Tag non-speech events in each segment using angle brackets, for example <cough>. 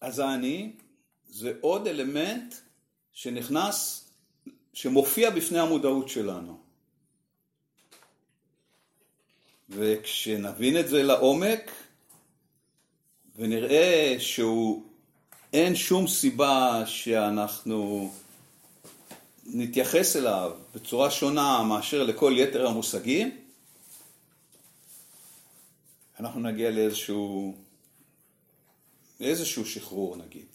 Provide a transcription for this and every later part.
אז האני זה עוד אלמנט שנכנס, שמופיע בפני המודעות שלנו. וכשנבין את זה לעומק, ונראה שהוא, אין שום סיבה שאנחנו נתייחס אליו בצורה שונה מאשר לכל יתר המושגים, אנחנו נגיע לאיזשהו, לאיזשהו שחרור נגיד.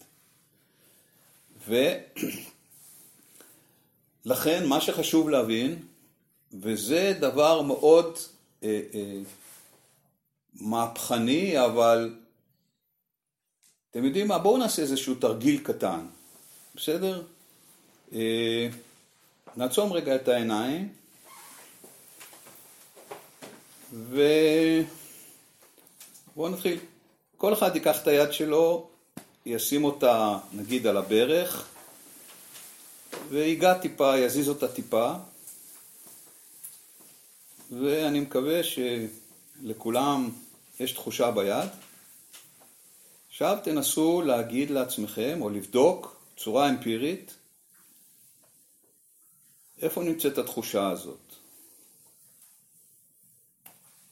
ולכן <clears throat> מה שחשוב להבין, וזה דבר מאוד אה, אה, מהפכני, אבל אתם יודעים מה? בואו נעשה איזשהו תרגיל קטן, בסדר? אה, נעצום רגע את העיניים, ובואו נתחיל. כל אחד ייקח את היד שלו, ישים אותה נגיד על הברך, ויגע טיפה, יזיז אותה טיפה, ואני מקווה שלכולם יש תחושה ביד. עכשיו תנסו להגיד לעצמכם, או לבדוק בצורה אמפירית, איפה נמצאת התחושה הזאת?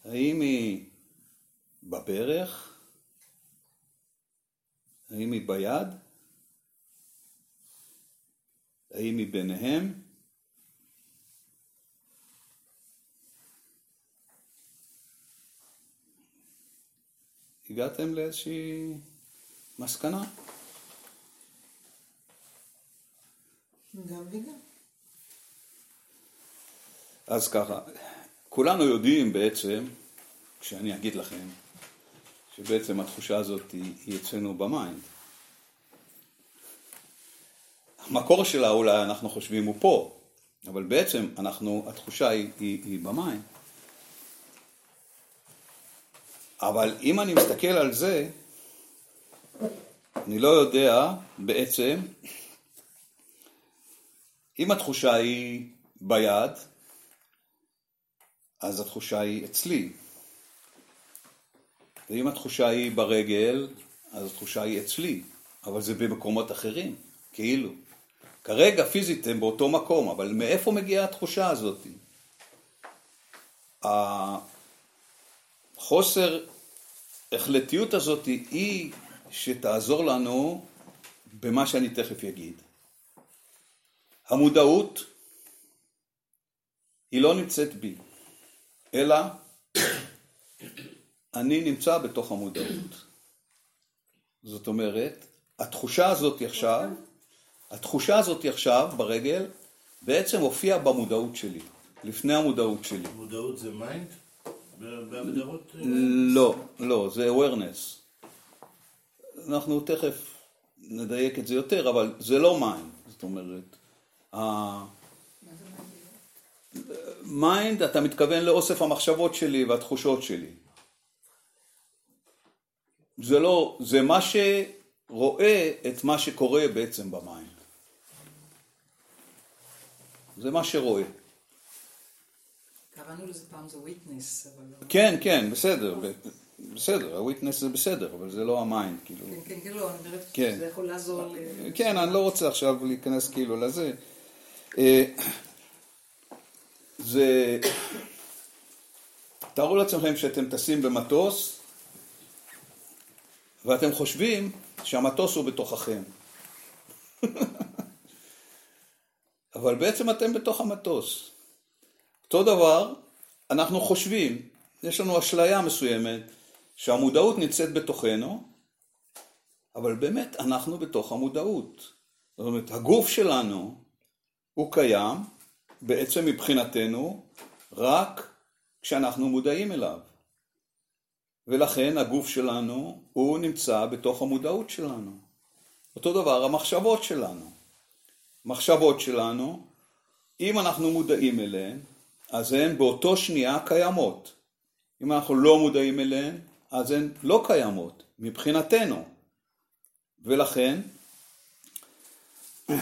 האם היא בברך? האם היא ביד? האם היא ביניהם? הגעתם לאיזושהי מסקנה? גם וגם. אז ככה, כולנו יודעים בעצם, כשאני אגיד לכם, שבעצם התחושה הזאת היא, היא אצלנו ב mind. המקור שלה אולי אנחנו חושבים הוא פה, אבל בעצם אנחנו, התחושה היא, היא, היא ב mind. אבל אם אני מסתכל על זה, אני לא יודע בעצם, אם התחושה היא ביד, אז התחושה היא אצלי. ואם התחושה היא ברגל, אז התחושה היא אצלי, אבל זה במקומות אחרים, כאילו. כרגע פיזית הם באותו מקום, אבל מאיפה מגיעה התחושה הזאת? החוסר החלטיות הזאת היא שתעזור לנו במה שאני תכף אגיד. המודעות היא לא נמצאת בי, אלא אני נמצא בתוך המודעות. זאת אומרת, התחושה הזאת עכשיו, התחושה הזאת עכשיו ברגל, בעצם הופיעה במודעות שלי, לפני המודעות שלי. מודעות זה mind? בהגדרות? לא, לא, זה awareness. אנחנו תכף נדייק את זה יותר, אבל זה לא mind, זאת אומרת, mind, אתה מתכוון לאוסף המחשבות שלי והתחושות שלי. זה לא, זה מה שרואה את מה שקורה בעצם ב mind. זה מה שרואה. קראנו לזה פעם זה witness, אבל לא... כן, כן, בסדר, בסדר, ה witness זה בסדר, אבל זה לא ה mind, כאילו. כן, כן, כן, לא, אני אומרת כן. שזה יכול לעזור ל... כן, אני לא רוצה עכשיו להיכנס כאילו לזה. אה, זה... תארו לעצמכם שאתם טסים במטוס ואתם חושבים שהמטוס הוא בתוככם. <laughs> אבל בעצם אתם בתוך המטוס. אותו דבר, אנחנו חושבים, יש לנו אשליה מסוימת שהמודעות נמצאת בתוכנו, אבל באמת אנחנו בתוך המודעות. זאת אומרת, הגוף שלנו הוא קיים בעצם מבחינתנו רק כשאנחנו מודעים אליו. ולכן הגוף שלנו הוא נמצא בתוך המודעות שלנו. אותו דבר המחשבות שלנו. מחשבות שלנו, אם אנחנו מודעים אליהן, אז הן באותו שנייה קיימות. אם אנחנו לא מודעים אליהן, אז הן לא קיימות, מבחינתנו. ולכן, <clears throat>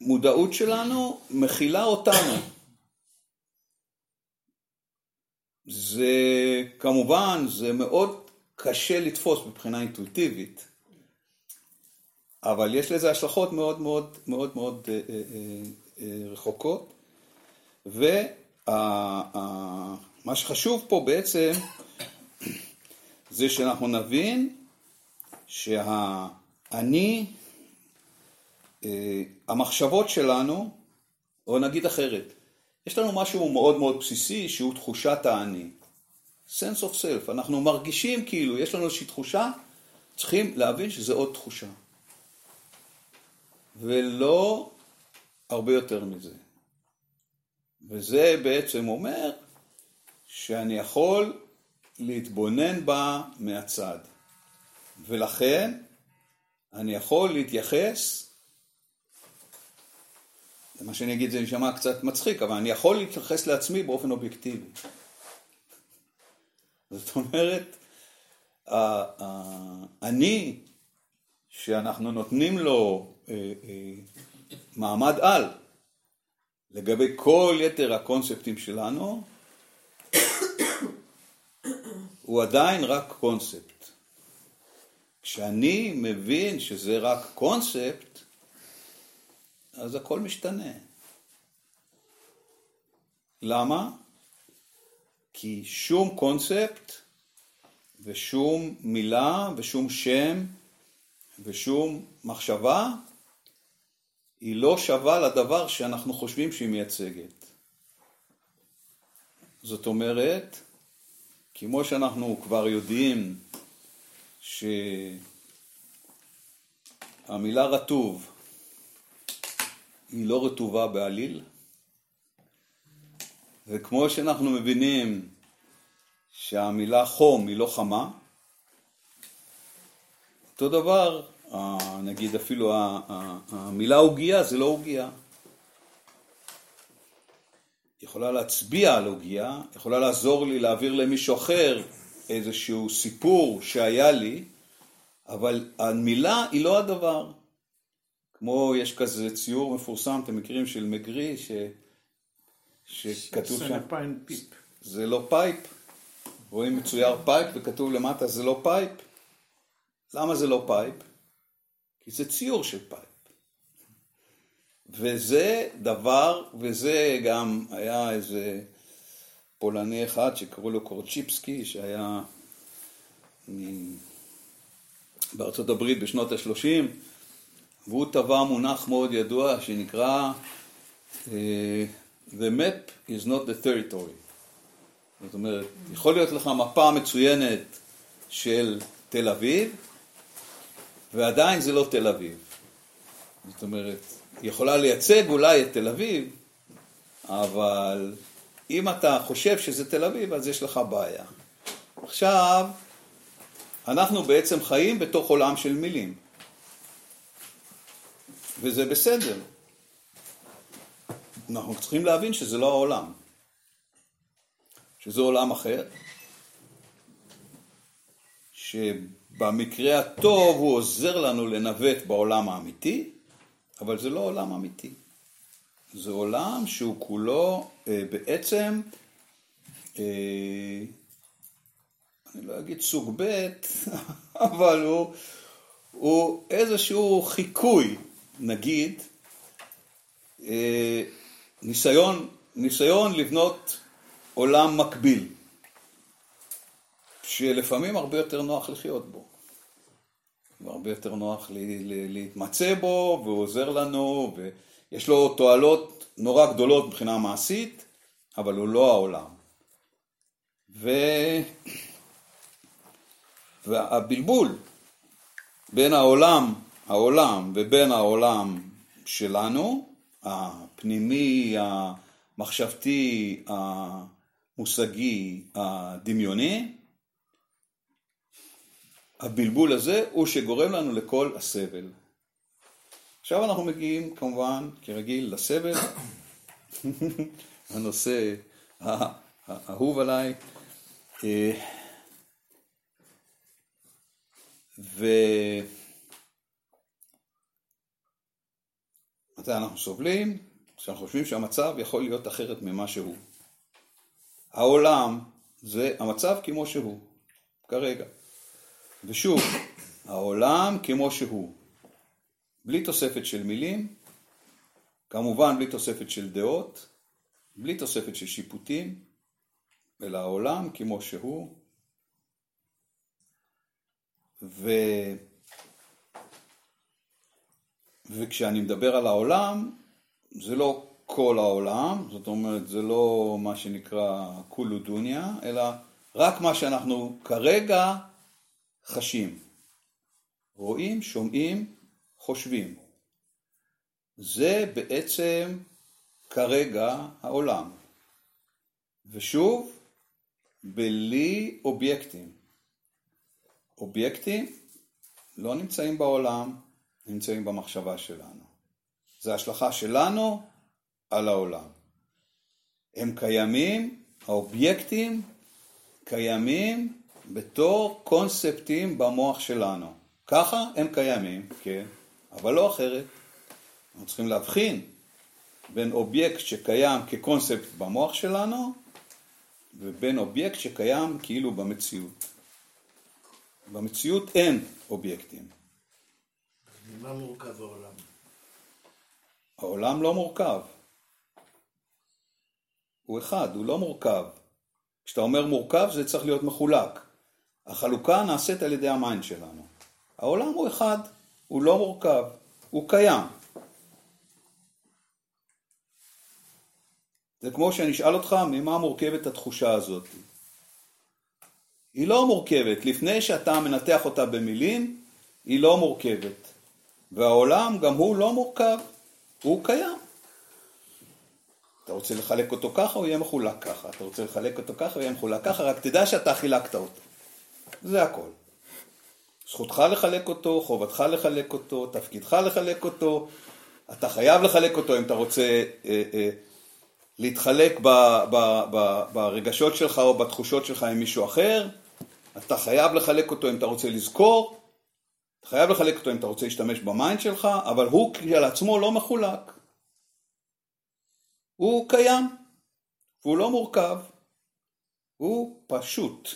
המודעות שלנו מכילה אותנו. זה כמובן, זה מאוד קשה לתפוס מבחינה אינטואיטיבית, אבל יש לזה השלכות מאוד מאוד מאוד מאוד אה, אה, אה, רחוקות, ומה שחשוב פה בעצם זה שאנחנו נבין שהאני, המחשבות שלנו, או נגיד אחרת, יש לנו משהו מאוד מאוד בסיסי שהוא תחושת האני. sense of self, אנחנו מרגישים כאילו, יש לנו איזושהי תחושה, צריכים להבין שזה עוד תחושה. ולא הרבה יותר מזה. וזה בעצם אומר שאני יכול להתבונן בה מהצד. ולכן אני יכול להתייחס, מה שאני אגיד זה נשמע קצת מצחיק, אבל אני יכול להתייחס לעצמי באופן אובייקטיבי. זאת אומרת, אני, שאנחנו נותנים לו אה, אה, מעמד על לגבי כל יתר הקונספטים שלנו, הוא עדיין רק קונספט. כשאני מבין שזה רק קונספט, אז הכל משתנה. למה? כי שום קונספט ושום מילה ושום שם ושום מחשבה היא לא שווה לדבר שאנחנו חושבים שהיא מייצגת. זאת אומרת, כמו שאנחנו כבר יודעים שהמילה רטוב היא לא רטובה בעליל, וכמו שאנחנו מבינים שהמילה חום היא לא חמה, אותו דבר, נגיד אפילו המילה עוגייה זה לא עוגייה. יכולה להצביע על עוגייה, יכולה לעזור לי להעביר למישהו אחר איזשהו סיפור שהיה לי, אבל המילה היא לא הדבר. כמו יש כזה ציור מפורסם, אתם מכירים, של מגריט, ש... שכתוב שם... זה לא pipe. רואים מצויר pipe וכתוב למטה זה לא pipe. למה זה לא pipe? כי זה ציור של pipe. וזה דבר, וזה גם היה איזה פולני אחד שקראו לו קורז'יבסקי, שהיה בארצות הברית בשנות ה-30, והוא טבע מונח מאוד ידוע שנקרא uh, The map is not the territory. זאת אומרת, יכול להיות לך מפה מצוינת של תל אביב, ועדיין זה לא תל אביב. זאת אומרת, יכולה לייצג אולי את תל אביב, אבל אם אתה חושב שזה תל אביב, אז יש לך בעיה. עכשיו, אנחנו בעצם חיים בתוך עולם של מילים. וזה בסדר. אנחנו צריכים להבין שזה לא העולם. שזה עולם אחר, שבמקרה הטוב הוא עוזר לנו לנווט בעולם האמיתי, אבל זה לא עולם אמיתי. זה עולם שהוא כולו אה, בעצם, אה, אני לא אגיד סוג ב', <laughs> אבל הוא, הוא איזשהו חיקוי, נגיד, אה, ניסיון, ניסיון לבנות עולם מקביל, שלפעמים הרבה יותר נוח לחיות בו. והרבה יותר נוח להתמצא בו, והוא עוזר לנו, ויש לו תועלות נורא גדולות מבחינה מעשית, אבל הוא לא העולם. ו... והבלבול בין העולם, העולם ובין העולם שלנו, הפנימי, המחשבתי, המושגי, הדמיוני, הבלבול הזה הוא שגורם לנו לכל הסבל. עכשיו אנחנו מגיעים כמובן, כרגיל, לסבל, <coughs> הנושא האהוב עליי. ומתי אנחנו סובלים? כשאנחנו חושבים שהמצב יכול להיות אחרת ממה שהוא. העולם זה המצב כמו שהוא, כרגע. ושוב, העולם כמו שהוא, בלי תוספת של מילים, כמובן בלי תוספת של דעות, בלי תוספת של שיפוטים, אלא העולם כמו שהוא. ו... וכשאני מדבר על העולם, זה לא כל העולם, זאת אומרת, זה לא מה שנקרא כולו דוניה, אלא רק מה שאנחנו כרגע חשים. רואים, שומעים, חושבים. זה בעצם כרגע העולם. ושוב, בלי אובייקטים. אובייקטים לא נמצאים בעולם, נמצאים במחשבה שלנו. זה השלכה שלנו על העולם. הם קיימים, האובייקטים קיימים בתור קונספטים במוח שלנו. ככה הם קיימים, כן, אבל לא אחרת. אנחנו צריכים להבחין בין אובייקט שקיים כקונספט במוח שלנו ובין אובייקט שקיים כאילו במציאות. במציאות אין אובייקטים. ממה מורכב העולם? העולם לא מורכב. הוא אחד, הוא לא מורכב. כשאתה אומר מורכב זה צריך להיות מחולק. החלוקה נעשית על ידי ה mind שלנו. העולם הוא אחד, הוא לא מורכב, הוא קיים. זה כמו שאני אשאל אותך ממה מורכבת התחושה הזאת. היא לא מורכבת, לפני שאתה מנתח אותה במילים, היא לא מורכבת. והעולם גם הוא לא מורכב, הוא קיים. אתה רוצה לחלק אותו ככה, הוא יהיה מחולק ככה. אתה רוצה לחלק אותו ככה, הוא יהיה מחולק ככה, רק תדע שאתה חילקת אותו. זה הכל. זכותך לחלק אותו, חובתך לחלק אותו, תפקידך לחלק אותו, אתה חייב לחלק אותו אם אתה רוצה אה, אה, להתחלק ב, ב, ב, ברגשות שלך או בתחושות שלך עם מישהו אחר, אתה חייב לחלק אותו אם אתה רוצה לזכור, אתה חייב לחלק אותו אם אתה רוצה להשתמש ב mind שלך, אבל הוא כשלעצמו לא מחולק. הוא קיים, והוא לא מורכב, הוא פשוט,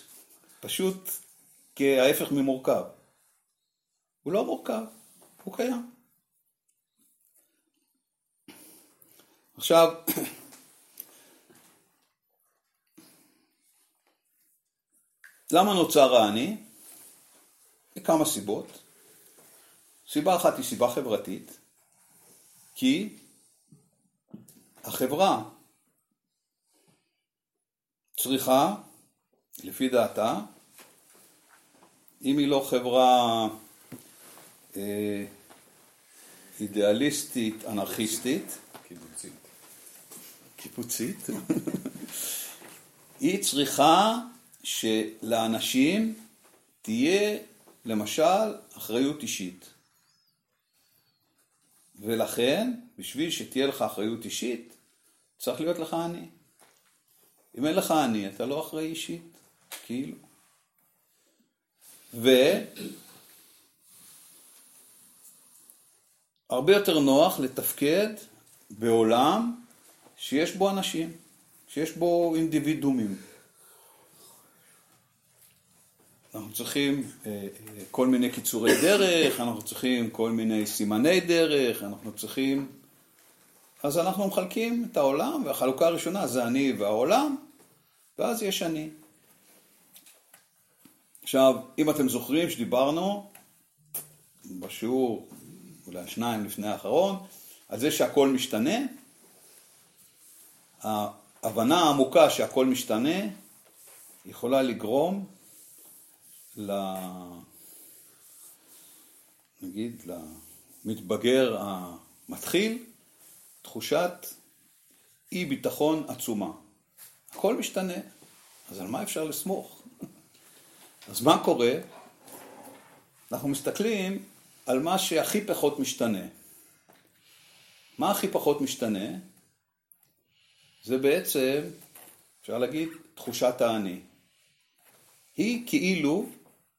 פשוט כההפך ממורכב. הוא לא מורכב, הוא קיים. עכשיו, <coughs> למה נוצר האני? מכמה סיבות. סיבה אחת היא סיבה חברתית, כי החברה צריכה, לפי דעתה, אם היא לא חברה אה, אידיאליסטית, אנרכיסטית, קיבוצית. קיבוצית, היא צריכה שלאנשים תהיה למשל אחריות אישית. ולכן, בשביל שתהיה לך אחריות אישית, צריך להיות לך אני. אם אין לך אני, אתה לא אחראי אישית, כאילו. והרבה יותר נוח לתפקד בעולם שיש בו אנשים, שיש בו אינדיבידומים. אנחנו צריכים אה, אה, כל מיני קיצורי דרך, אנחנו צריכים כל מיני סימני דרך, אנחנו צריכים... אז אנחנו מחלקים את העולם, והחלוקה הראשונה זה אני והעולם, ואז יש אני. עכשיו, אם אתם זוכרים שדיברנו בשיעור, אולי השניים לפני האחרון, על זה שהכל משתנה, ההבנה העמוקה שהכל משתנה יכולה לגרום ל... נגיד, למתבגר המתחיל, תחושת אי ביטחון עצומה. הכל משתנה, אז על מה אפשר לסמוך? <laughs> אז מה קורה? אנחנו מסתכלים על מה שהכי פחות משתנה. מה הכי פחות משתנה? זה בעצם, אפשר להגיד, תחושת האני. היא כאילו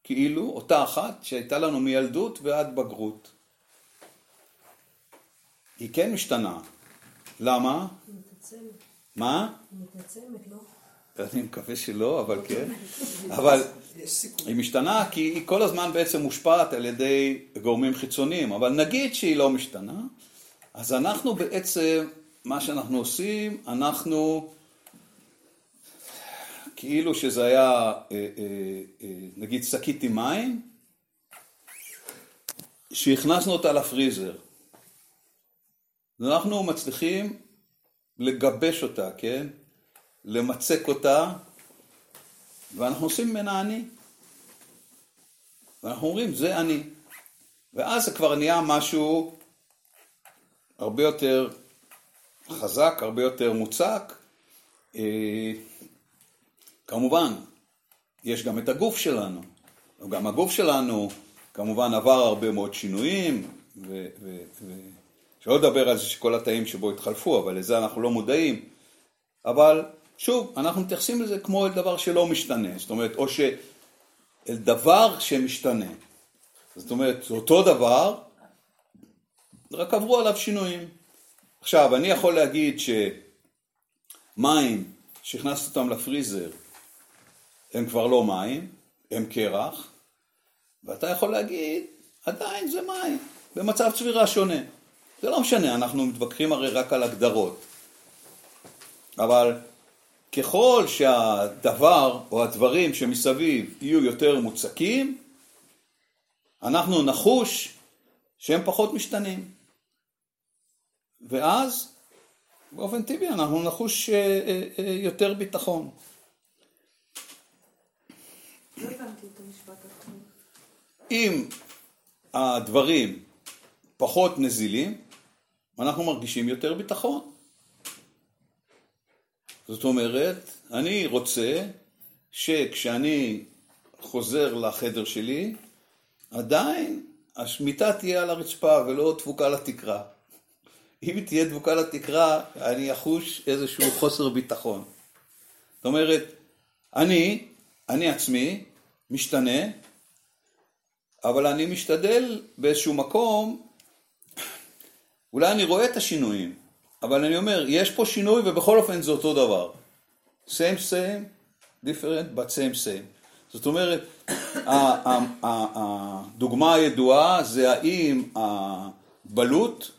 כאילו אותה אחת שהייתה לנו מילדות ועד בגרות. היא כן משתנה. למה? מתעצמת. מה? מתעצמת, לא? אני מקווה שלא, אבל כן. אבל. היא משתנה כי היא כל הזמן בעצם מושפעת על ידי גורמים חיצוניים, אבל נגיד שהיא לא משתנה, אז אנחנו בעצם, מה שאנחנו עושים, אנחנו כאילו שזה היה אה, אה, אה, נגיד שקית עם מים, שהכנסנו אותה לפריזר. אנחנו מצליחים לגבש אותה, כן? למצק אותה, ואנחנו עושים ממנה אני. ואנחנו אומרים, זה אני. ואז זה כבר נהיה משהו הרבה יותר חזק, הרבה יותר מוצק. כמובן, יש גם את הגוף שלנו. גם הגוף שלנו כמובן עבר הרבה מאוד שינויים, ו... ו, ו שלא לדבר על זה שכל התאים שבו התחלפו, אבל לזה אנחנו לא מודעים. אבל שוב, אנחנו מתייחסים לזה כמו אל דבר שלא משתנה, זאת אומרת, או שאל דבר שמשתנה. זאת אומרת, זה אותו דבר, רק עברו עליו שינויים. עכשיו, אני יכול להגיד שמים, שהכנסתי אותם לפריזר, הם כבר לא מים, הם קרח, ואתה יכול להגיד, עדיין זה מים, במצב צבירה שונה. זה לא משנה, אנחנו מתווכחים הרי רק על הגדרות. אבל ככל שהדבר או הדברים שמסביב יהיו יותר מוצקים, אנחנו נחוש שהם פחות משתנים. ואז באופן טבעי אנחנו נחוש אה, אה, יותר ביטחון. לא. אם הדברים פחות נזילים, אנחנו מרגישים יותר ביטחון. זאת אומרת, אני רוצה שכשאני חוזר לחדר שלי, עדיין השמיטה תהיה על הרצפה ולא דבוקה לתקרה. אם תהיה דבוקה לתקרה, אני אחוש איזשהו חוסר ביטחון. זאת אומרת, אני, אני עצמי, משתנה, אבל אני משתדל באיזשהו מקום, אולי אני רואה את השינויים, אבל אני אומר, יש פה שינוי ובכל אופן זה אותו דבר. same same, different but same same. זאת אומרת, הדוגמה הידועה זה האם הבלוט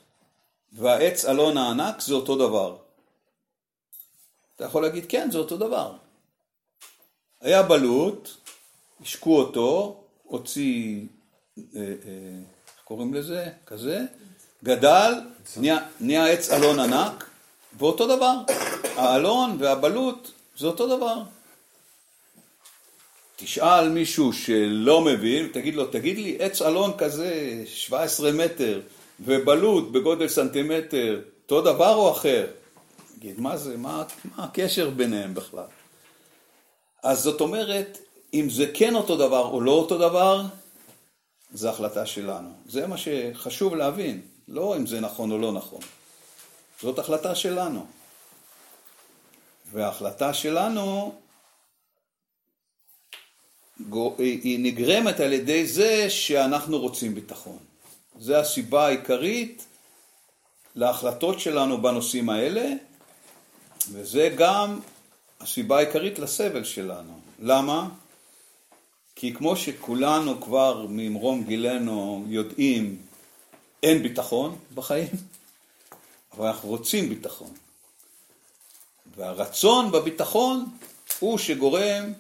והעץ אלון הענק זה אותו דבר. אתה יכול להגיד, כן, זה אותו דבר. היה בלוט, השקו אותו, הוציא, אה, אה, איך קוראים לזה? כזה, גדל, נהיה, נהיה עץ אלון ענק, ואותו דבר. האלון והבלוט זה אותו דבר. תשאל מישהו שלא מבין, תגיד לו, תגיד לי, עץ אלון כזה, 17 מטר, ובלוט בגודל סנטימטר, אותו דבר או אחר? תגיד, מה זה, מה, מה הקשר ביניהם בכלל? אז זאת אומרת, אם זה כן אותו דבר או לא אותו דבר, זו החלטה שלנו. זה מה שחשוב להבין, לא אם זה נכון או לא נכון. זאת החלטה שלנו. וההחלטה שלנו היא נגרמת על ידי זה שאנחנו רוצים ביטחון. זו הסיבה העיקרית להחלטות שלנו בנושאים האלה, וזה גם הסיבה העיקרית לסבל שלנו. למה? כי כמו שכולנו כבר ממרום גילנו יודעים, אין ביטחון בחיים, <laughs> אבל אנחנו רוצים ביטחון. והרצון בביטחון הוא שגורם,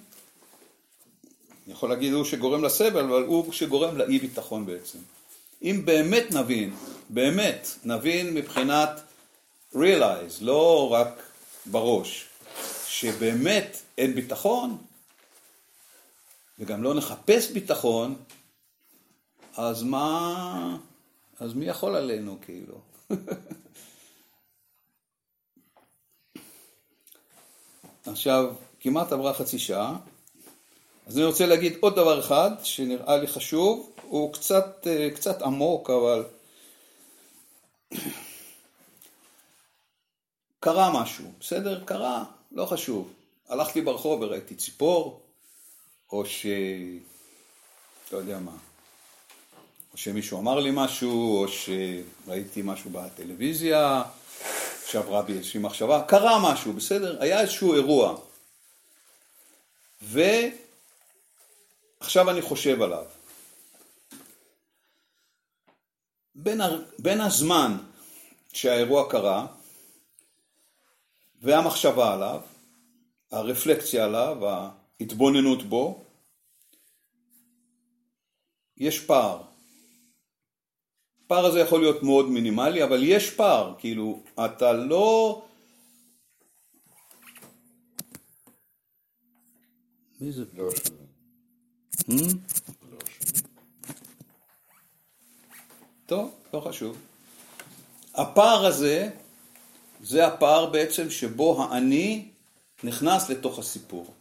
אני יכול להגיד הוא שגורם לסבל, אבל הוא שגורם לאי ביטחון בעצם. אם באמת נבין, באמת נבין מבחינת realize, לא רק בראש, שבאמת אין ביטחון, וגם לא נחפש ביטחון, אז מה, אז מי יכול עלינו כאילו? <laughs> עכשיו, כמעט עברה חצי שעה, אז אני רוצה להגיד עוד דבר אחד שנראה לי חשוב, הוא קצת, קצת עמוק, אבל <clears throat> קרה משהו, בסדר? קרה, לא חשוב. הלכתי ברחוב וראיתי ציפור, או ש... לא יודע מה. או שמישהו אמר לי משהו, או שראיתי משהו בטלוויזיה, שעברה בי איזושהי מחשבה, קרה משהו, בסדר? היה איזשהו אירוע. ועכשיו אני חושב עליו. בין, ה... בין הזמן שהאירוע קרה והמחשבה עליו, הרפלקציה עליו, ההתבוננות בו, יש פער. הפער הזה יכול להיות מאוד מינימלי, אבל יש פער, כאילו, אתה לא... מי זה? לא שונה. Hmm? לא. טוב, לא חשוב. הפער הזה, זה הפער בעצם שבו האני נכנס לתוך הסיפור.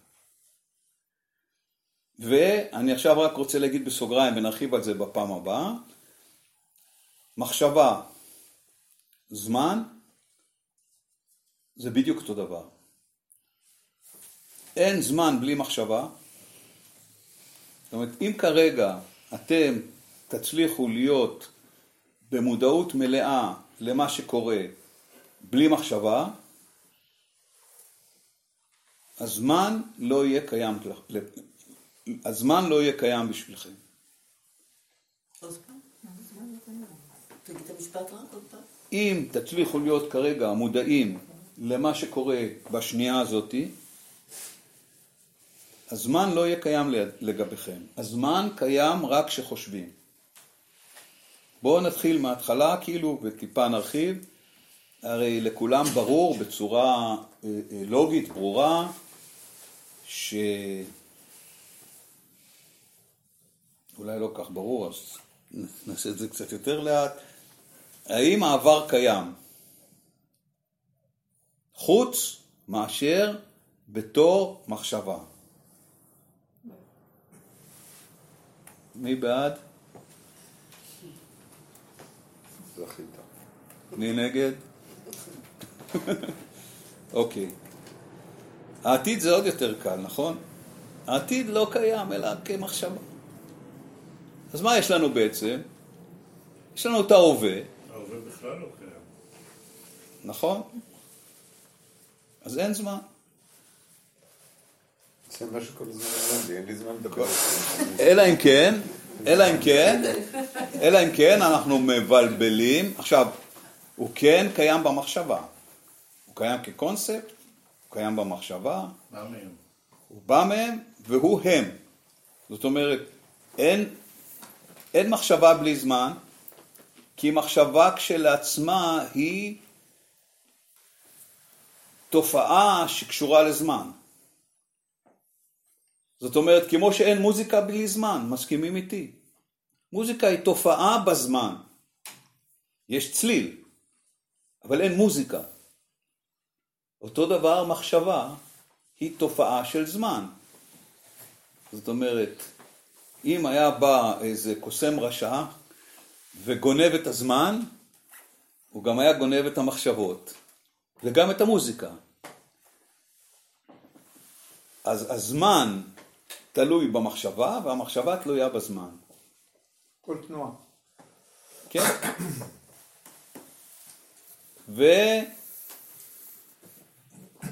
ואני עכשיו רק רוצה להגיד בסוגריים, ונרחיב על זה בפעם הבאה, מחשבה, זמן, זה בדיוק אותו דבר. אין זמן בלי מחשבה. זאת אומרת, אם כרגע אתם תצליחו להיות במודעות מלאה למה שקורה בלי מחשבה, הזמן לא יהיה קיים, הזמן לא יהיה קיים בשבילכם. פעם. אם תצליחו להיות כרגע מודעים למה שקורה בשנייה הזאתי, הזמן לא יהיה קיים לגביכם. הזמן קיים רק כשחושבים. בואו נתחיל מההתחלה כאילו וטיפה נרחיב. הרי לכולם ברור בצורה אה, אה, לוגית, ברורה, ש... אולי לא כך ברור, אז נעשה את זה קצת יותר לאט. האם העבר קיים? חוץ מאשר בתור מחשבה. מי בעד? מי נגד? <laughs> אוקיי. העתיד זה עוד יותר קל, נכון? העתיד לא קיים אלא כמחשבה. אז מה יש לנו בעצם? יש לנו את ההווה, ההווה בכלל לא קיים. נכון? אז אין זמן. זה מה שכל הזמן אומר לי, אין לי זמן לדבר. אלא אם כן, אלא אם כן, אלא אם כן אנחנו מבלבלים. עכשיו, הוא כן קיים במחשבה. הוא קיים כקונספט, הוא קיים במחשבה, מה מהם? הוא בא מהם והוא הם. זאת אומרת, אין, אין מחשבה בלי זמן, כי מחשבה כשלעצמה היא תופעה שקשורה לזמן. זאת אומרת, כמו שאין מוזיקה בלי זמן, מסכימים איתי? מוזיקה היא תופעה בזמן. יש צליל, אבל אין מוזיקה. אותו דבר מחשבה היא תופעה של זמן. זאת אומרת, אם היה בא איזה קוסם רשע וגונב את הזמן, הוא גם היה גונב את המחשבות וגם את המוזיקה. אז הזמן תלוי במחשבה והמחשבה תלויה בזמן. כל תנועה. כן?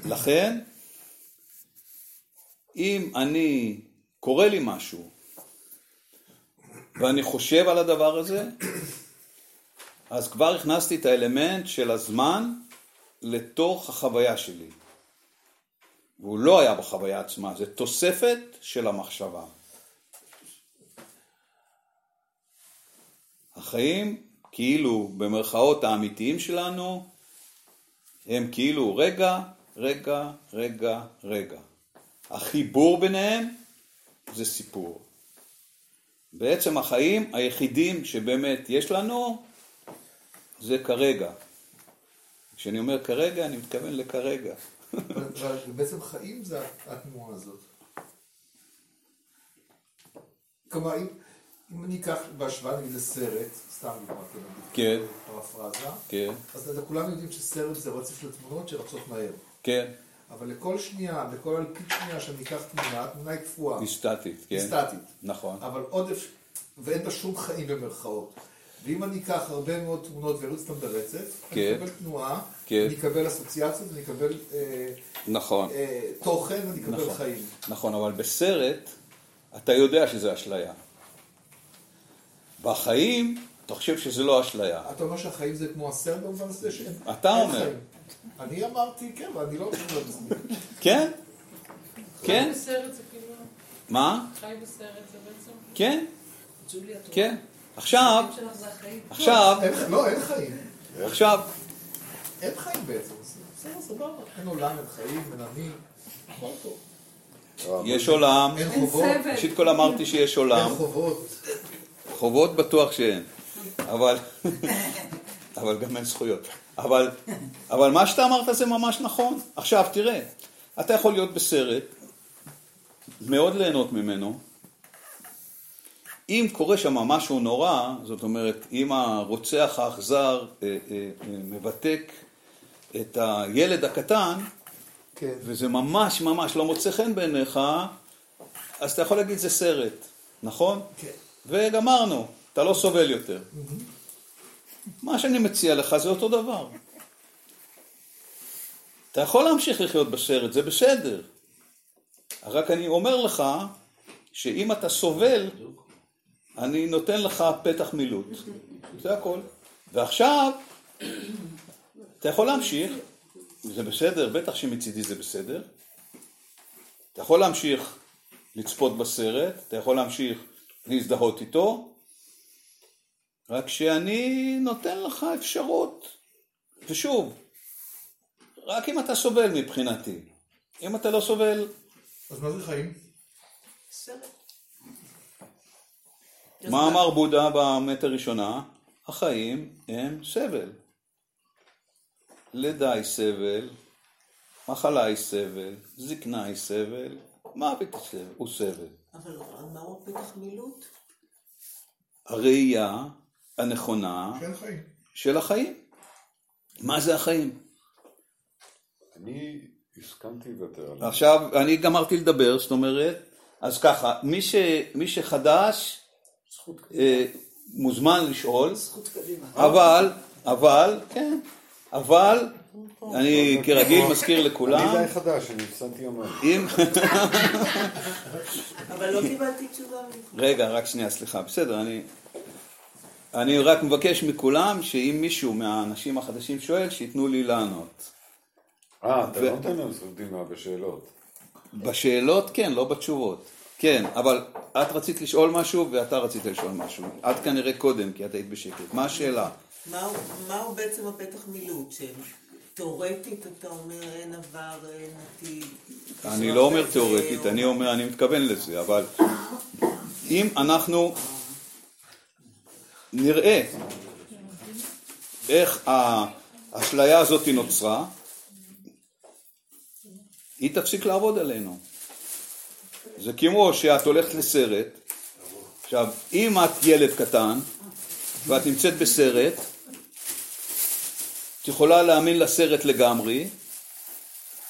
ולכן, אם אני, קורה לי משהו, ואני חושב על הדבר הזה, אז כבר הכנסתי את האלמנט של הזמן לתוך החוויה שלי. והוא לא היה בחוויה עצמה, זה תוספת של המחשבה. החיים, כאילו במרכאות האמיתיים שלנו, הם כאילו רגע, רגע, רגע, רגע. החיבור ביניהם זה סיפור. בעצם החיים היחידים שבאמת יש לנו זה כרגע. כשאני אומר כרגע, אני מתכוון לכרגע. בעצם חיים זה התנועה הזאת. כלומר, אם, אם אני אקח בהשוואה נגיד לסרט, סתם דוגמא, כן. פרפרזה, כן, אז כולנו יודעים שסרט זה רצף של תמונות שרצות מהר. כן, אבל לכל שנייה, לכל אלפית שנייה שאני אקח תמונה, התמונה היא קפואה, היא סטטית, כן. היא סטטית. נכון. אבל עודף, ואין בה שום חיים במרכאות. ואם אני אקח הרבה מאוד תמונות וארוץ אותן ברצף, אני כן. אקבל תנועה, כן. אני אקבל אסוציאציות, אני אקבל אה, נכון, אה, תוכן ואני אקבל נכון. חיים. נכון, אבל בסרט אתה יודע שזה אשליה. בחיים אתה חושב שזה לא אשליה. אתה אומר שהחיים זה כמו הסרט במובן הזה שאין אתה אומר. חיים. אני אמרתי, כן, אבל אני לא חושב על זה. כן? כן? בסרט זה כאילו, מה? חי בסרט זה בעצם... כן? כן. עכשיו. עכשיו, לא, אין חיים. עכשיו, אין חיים בעצם. בסדר, סבבה. אין עולם, אין חיים, אין. הכל טוב. יש עולם, אין חובות. ראשית כל אמרתי שיש עולם, אין חובות. חובות בטוח שאין, אבל, <laughs> אבל גם אין זכויות. אבל, אבל מה שאתה אמרת זה ממש נכון. עכשיו תראה, אתה יכול להיות בסרט, מאוד ליהנות ממנו, אם קורה שם משהו נורא, זאת אומרת, אם הרוצח האכזר אה, אה, אה, מבתק את הילד הקטן, כן. וזה ממש ממש לא מוצא חן בעיניך, אז אתה יכול להגיד זה סרט, נכון? כן. וגמרנו, אתה לא סובל יותר. מה שאני מציע לך זה אותו דבר. אתה יכול להמשיך לחיות בסרט, זה בסדר. רק אני אומר לך שאם אתה סובל, אני נותן לך פתח מילוט. זה הכל. ועכשיו, אתה יכול להמשיך, זה בסדר, בטח שמצידי זה בסדר. אתה יכול להמשיך לצפות בסרט, אתה יכול להמשיך להזדהות איתו, רק שאני נותן לך אפשרות. ושוב, רק אם אתה סובל מבחינתי. אם אתה לא סובל, אז מה זה חיים? מה אמר בודה באמת הראשונה? החיים הם סבל. לידה היא סבל, מחלה היא סבל, זקנה היא סבל, מוות הוא סבל. אבל מהו פתח מילוט? הראייה הנכונה. של החיים. מה זה החיים? אני הסכמתי לוותר עליו. עכשיו, אני גמרתי לדבר, זאת אומרת, אז ככה, מי, ש, מי שחדש אה, מוזמן לשאול, זכות קדימה. אבל, אבל, כן, אבל, אני כרגיל מזכיר לכולם, אני די חדש, אני הפסדתי יומיים. אבל לא קיבלתי תשובה. רגע, רק שנייה, סליחה, בסדר, אני, אני רק מבקש מכולם שאם מישהו מהאנשים החדשים שואל, שייתנו לי לענות. אה, אתה ו- לא נותן לנו זכות דימה בשאלות. בשאלות כן, לא בתשובות. כן, אבל את רצית לשאול משהו ואתה רצית לשאול משהו. את כנראה קודם, כי את היית בשקט. מה השאלה? מהו מהו בעצם הפתח מילוט? שתאורטית אתה אומר אין עבר, אין עתיד. אני לא אומר תיאורטית, אני אומר, אני מתכוון לזה, אבל אם אנחנו נראה איך האשליה הזאת נוצרה, היא תפסיק לעבוד עלינו. זה כמו שאת הולכת לסרט, עכשיו, אם את ילד קטן ואת נמצאת בסרט, את יכולה להאמין לסרט לגמרי,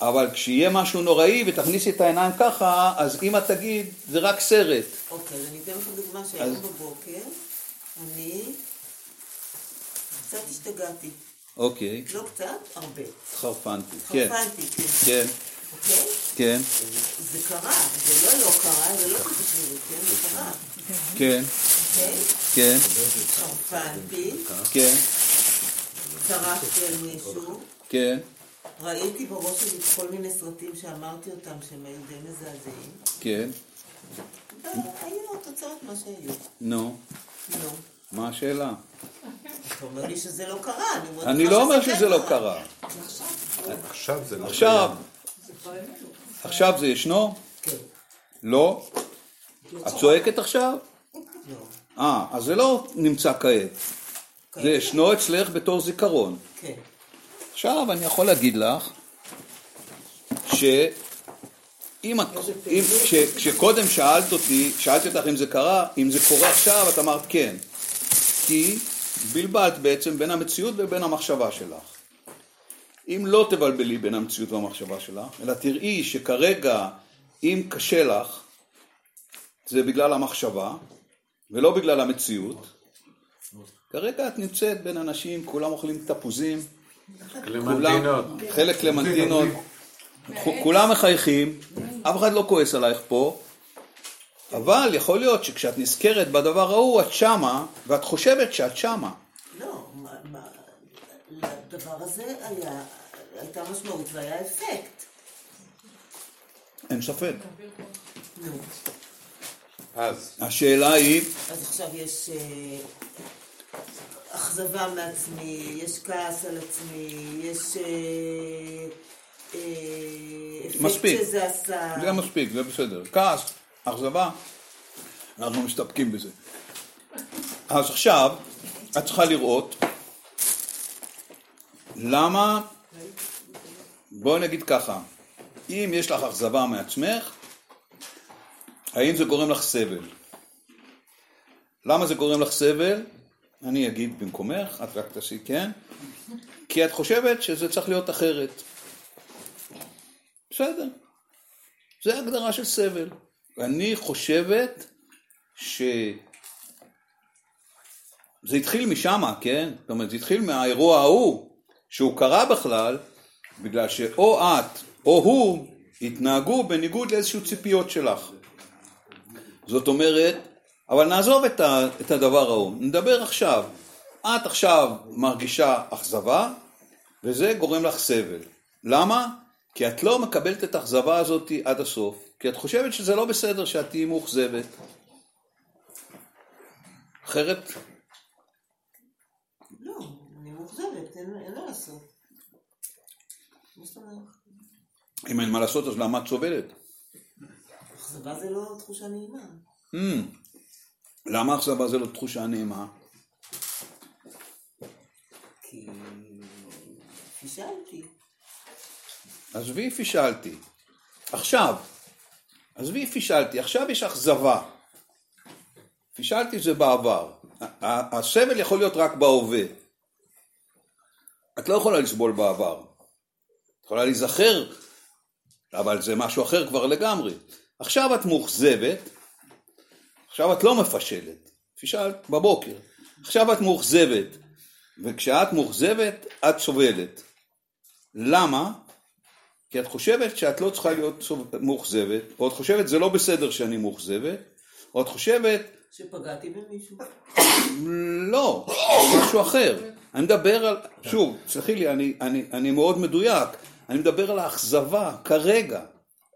אבל כשיהיה משהו נוראי ותכניסי את העיניים ככה, אז אמא תגיד, זה רק סרט. אוקיי, אז אני אתן לך דוגמה שהיום בבוקר, אני קצת השתגעתי. אוקיי, לא קצת, הרבה. התחרפנתי. כן, חרפנתי, כן. כן, אוקיי? כן, זה קרה, זה לא לא קרה, זה לא מילוט, כן? זה קרה. כן, אוקיי? כן, חרפנתי, כן, צרחתי על מישהו, כן, ראיתי בראש שלי כל מיני סרטים שאמרתי אותם שהם היו די מזעזעים, כן, והיו התוצאות מה שהיו. נו, נו. מה השאלה? אתה אומר לי שזה לא קרה, אני לא אומר כן שזה לא קרה. עכשיו זה לא עכשיו, עכשיו זה ישנו? כן. לא? את צועקת עכשיו? לא. אה, אז זה לא נמצא כעת. זה ישנו אצלך בתור זיכרון. כן. עכשיו אני יכול להגיד לך שאם את, אם, כש, כשקודם שאלת אותי, שאלתי אותך אם זה קרה, אם זה קורה עכשיו, את אמרת כן. כי בלבלת בעצם בין המציאות ובין המחשבה שלך. אם לא תבלבלי בין המציאות והמחשבה שלך, אלא תראי שכרגע אם קשה לך, זה בגלל המחשבה ולא בגלל המציאות. כרגע את נמצאת בין אנשים, כולם אוכלים תפוזים, כולם. חלק קלמנטינות, כולם מחייכים, אף אחד לא כועס עלייך פה, אבל יכול להיות שכשאת נזכרת בדבר ההוא, את שמה, ואת חושבת שאת שמה. לא, מה, מה, לדבר הזה היה, הייתה משמעות והיה אפקט. אין ספק. אז, השאלה היא, אז עכשיו יש אה, אכזבה מעצמי, יש כעס על עצמי, יש אה, מספיק. שזה עשה. זה מספיק, זה בסדר. כעס, אכזבה, אנחנו מסתפקים בזה. אז עכשיו, את צריכה לראות למה, בואי נגיד ככה, אם יש לך אכזבה מעצמך, האם זה גורם לך סבל? למה זה גורם לך סבל? אני אגיד במקומך, את רק תעשי כן, כי את חושבת שזה צריך להיות אחרת. בסדר. זה הגדרה של סבל. ואני חושבת ש... זה התחיל משם, כן? זאת אומרת, זה התחיל מהאירוע ההוא, שהוא קרה בכלל, בגלל שאו את או הוא התנהגו בניגוד לאיזשהו ציפיות שלך. זאת אומרת, אבל נעזוב את, ה, את הדבר ההוא, נדבר עכשיו. את עכשיו מרגישה אכזבה, וזה גורם לך סבל. למה? כי את לא מקבלת את האכזבה הזאת עד הסוף, כי את חושבת שזה לא בסדר שאת תהיי מאוכזבת. אחרת, לא, אני מאוכזבת, אין מה לעשות. אם אין מה לעשות, אז למה את סובלת? אכזבה זה לא תחושה נעימה. Mm, למה אכזבה זה לא תחושה נעימה? כי פישלתי. עזבי פישלתי. עכשיו, עזבי פישלתי, עכשיו יש אכזבה. פישלתי זה בעבר. הסבל יכול להיות רק בהווה. את לא יכולה לסבול בעבר. את יכולה להיזכר, אבל זה משהו אחר כבר לגמרי. עכשיו את מאוכזבת, עכשיו את לא מפשלת. פישלת בבוקר. עכשיו את מאוכזבת, וכשאת מאוכזבת, את סובלת. למה? כי את חושבת שאת לא צריכה להיות מאוכזבת, או את חושבת זה לא בסדר שאני מאוכזבת, או את חושבת, שפגעתי במישהו. לא, משהו אחר. אני מדבר על, שוב, סלחי לי, אני, אני, אני מאוד מדויק, אני מדבר על האכזבה כרגע.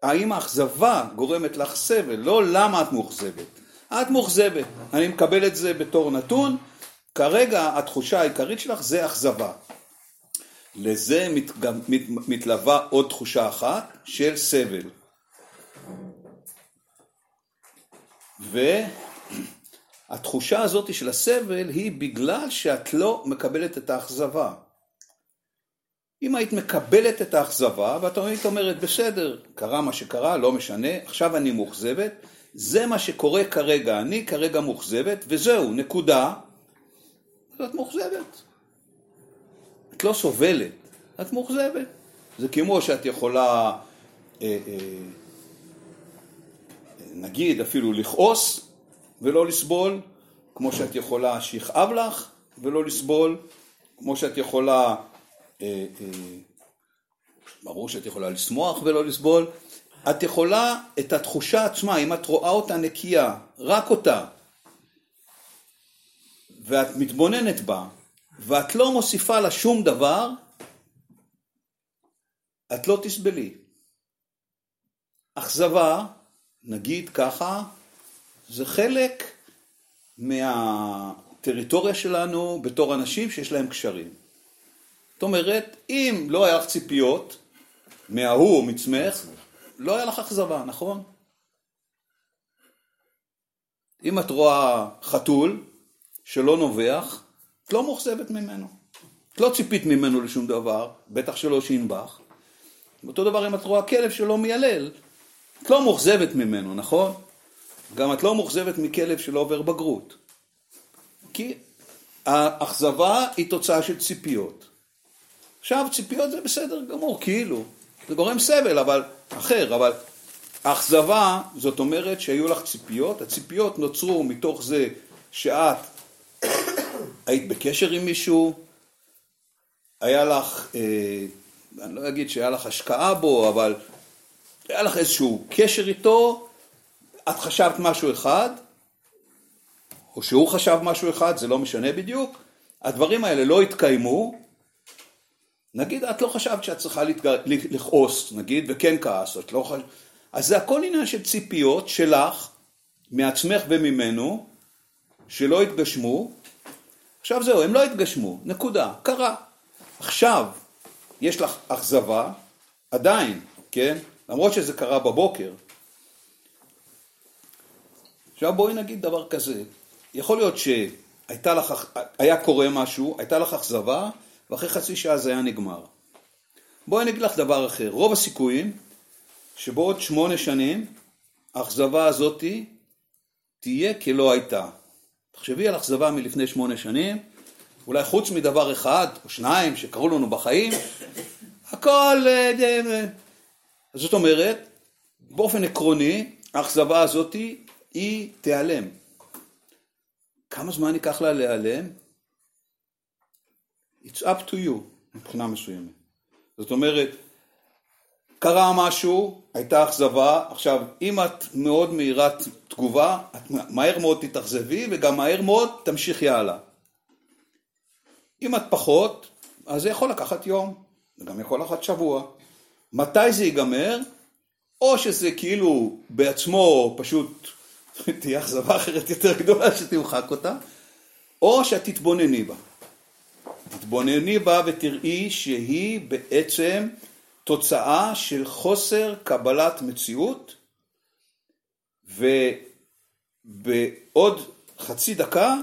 האם האכזבה גורמת לך סבל, לא למה את מאוכזבת. את מאוכזבת, אני מקבל את זה בתור נתון, כרגע התחושה העיקרית שלך זה אכזבה. לזה מת, גם, מת, מתלווה עוד תחושה אחת של סבל. והתחושה הזאת של הסבל היא בגלל שאת לא מקבלת את האכזבה. אם היית מקבלת את האכזבה ואת היית אומרת בסדר, קרה מה שקרה, לא משנה, עכשיו אני מאוכזבת, זה מה שקורה כרגע, אני כרגע מאוכזבת וזהו, נקודה, אז את מאוכזבת. את לא סובלת, את מאוכזבת. זה כמו שאת יכולה, אה, אה, נגיד אפילו לכעוס ולא לסבול, כמו שאת יכולה שיכאב לך ולא לסבול, כמו שאת יכולה, אה, אה, ברור שאת יכולה לשמוח ולא לסבול, את יכולה את התחושה עצמה, אם את רואה אותה נקייה, רק אותה, ואת מתבוננת בה, ואת לא מוסיפה לה שום דבר, את לא תסבלי. אכזבה, נגיד ככה, זה חלק מהטריטוריה שלנו בתור אנשים שיש להם קשרים. זאת אומרת, אם לא היה לך ציפיות מההוא או מצמך, לא היה לך אכזבה, נכון? אם את רואה חתול שלא נובח, את לא מאוכזבת ממנו. את לא ציפית ממנו לשום דבר, בטח שלא שינבח. אותו דבר אם את רואה כלב שלא מיילל, את לא מאוכזבת ממנו, נכון? גם את לא מאוכזבת מכלב שלא עובר בגרות. כי האכזבה היא תוצאה של ציפיות. עכשיו ציפיות זה בסדר גמור, כאילו, זה גורם סבל, אבל אחר, אבל אכזבה זאת אומרת שהיו לך ציפיות, הציפיות נוצרו מתוך זה שאת היית בקשר עם מישהו, היה לך אה, אני לא אגיד שהיה לך השקעה בו, אבל היה לך איזשהו קשר איתו, את חשבת משהו אחד, או שהוא חשב משהו אחד, זה לא משנה בדיוק, הדברים האלה לא התקיימו, נגיד את לא חשבת שאת צריכה להתג... לכעוס, נגיד, וכן כעס, את לא חש... אז זה הכל עניין של ציפיות שלך, מעצמך וממנו, שלא התגשמו. עכשיו זהו, הם לא התגשמו, נקודה, קרה. עכשיו, יש לך אכזבה, עדיין, כן? למרות שזה קרה בבוקר. עכשיו בואי נגיד דבר כזה, יכול להיות שהייתה לך, היה קורה משהו, הייתה לך אכזבה, ואחרי חצי שעה זה היה נגמר. בואי אני אגיד לך דבר אחר, רוב הסיכויים שבעוד שמונה שנים האכזבה הזאתי תהיה כלא הייתה. תחשבי על אכזבה מלפני שמונה שנים, אולי חוץ מדבר אחד או שניים שקרו לנו בחיים, הכל... אה, אה, זאת אומרת, באופן עקרוני, האכזבה הזאתי היא תיעלם. כמה זמן ייקח לה להיעלם? It's up to you מבחינה מסוימת. זאת אומרת, קרה משהו, הייתה אכזבה, עכשיו אם את מאוד מהירת תגובה, את מהר מאוד תתאכזבי וגם מהר מאוד תמשיכי הלאה. אם את פחות, אז זה יכול לקחת יום, זה גם יכול לקחת שבוע. מתי זה ייגמר? או שזה כאילו בעצמו פשוט <laughs> תהיה אכזבה אחרת יותר גדולה שתמחק אותה, או שאת תתבונני בה. תתבונני בה ותראי שהיא בעצם תוצאה של חוסר קבלת מציאות, ובעוד חצי דקה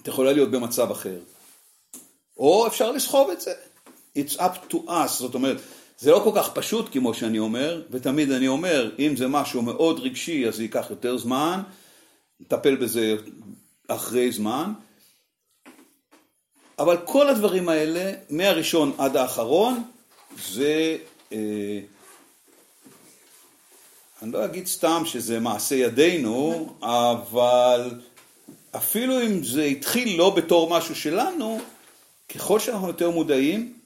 את יכולה להיות במצב אחר. או אפשר לסחוב את זה. It's up to us, זאת אומרת, זה לא כל כך פשוט כמו שאני אומר, ותמיד אני אומר, אם זה משהו מאוד רגשי אז זה ייקח יותר זמן, נטפל בזה אחרי זמן, אבל כל הדברים האלה, מהראשון עד האחרון, זה, אה, אני לא אגיד סתם שזה מעשה ידינו, אבל אפילו אם זה התחיל לא בתור משהו שלנו, ככל שאנחנו יותר מודעים,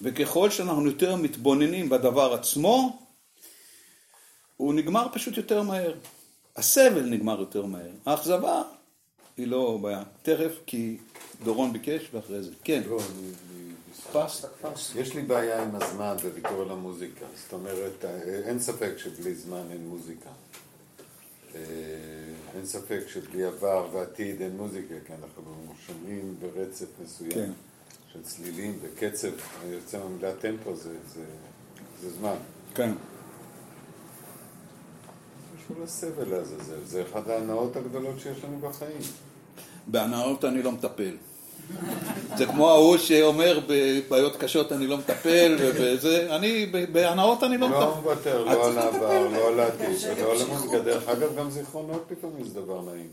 וככל שאנחנו יותר מתבוננים בדבר עצמו, הוא נגמר פשוט יותר מהר. הסבל נגמר יותר מהר. האכזבה היא לא בעיה. תכף, כי דורון ביקש ואחרי זה. כן. לא, אני כבר. יש לי בעיה עם הזמן בוויתור על המוזיקה. זאת אומרת, אין ספק שבלי זמן אין מוזיקה. אה, אין ספק שבלי עבר ועתיד אין מוזיקה, כי אנחנו שומעים ברצף מסוים. כן. של צלילים וקצב, יוצא מהמילה טמפו, זה, זה, זה זמן. כן. קשור לסבל הזה, זה, זה אחת ההנאות הגדולות שיש לנו בחיים. בהנאות אני לא מטפל. זה כמו ההוא שאומר בבעיות קשות אני לא מטפל, ובזה, אני, בהנאות אני לא מטפל. לא מוותר, לא על העבר, לא על העתיד, ולא על. דרך אגב, גם זיכרונות לפעמים זה דבר נעים.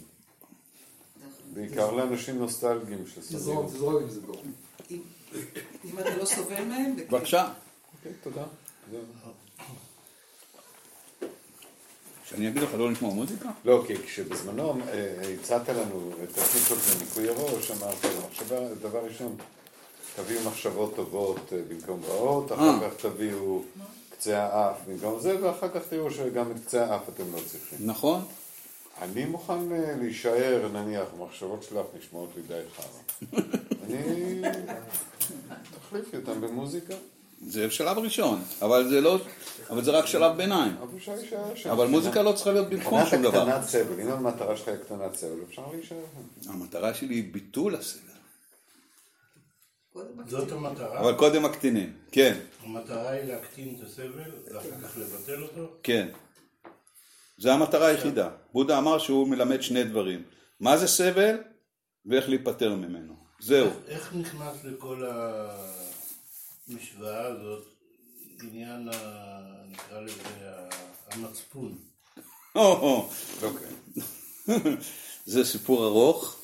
בעיקר לאנשים נוסטלגיים שסובלים. תזרום עם זה. אם אתה לא סובל מהם, בבקשה. אוקיי, תודה. שאני אגיד לך לא לשמוע מוזיקה? לא, כי כשבזמנו אה, הצעת לנו את הטיקטוק לניקוי הראש, אמרת לנו, דבר ראשון, תביאו מחשבות טובות אה, במקום רעות, אחר אה. כך תביאו קצה האף במקום זה, ואחר כך תראו שגם את קצה האף אתם לא צריכים. נכון. אני מוכן להישאר, נניח, המחשבות שלך נשמעות לי די חרא. <laughs> אני... תחליפי אותם במוזיקה. זה שלב ראשון, אבל זה לא, אבל זה רק שלב ביניים. אבל מוזיקה לא צריכה להיות במקום שום דבר. סבל, אם המטרה שלך היא קטנת סבל, אפשר להישאר. המטרה שלי היא ביטול הסבל. זאת המטרה? אבל קודם מקטינים, כן. המטרה היא להקטין את הסבל, ואחר כך לבטל אותו? כן. זה המטרה היחידה. בודה אמר שהוא מלמד שני דברים. מה זה סבל ואיך להיפטר ממנו. זהו. איך נכנס לכל המשוואה הזאת עניין, נקרא לזה, המצפון? אוקיי. זה סיפור ארוך.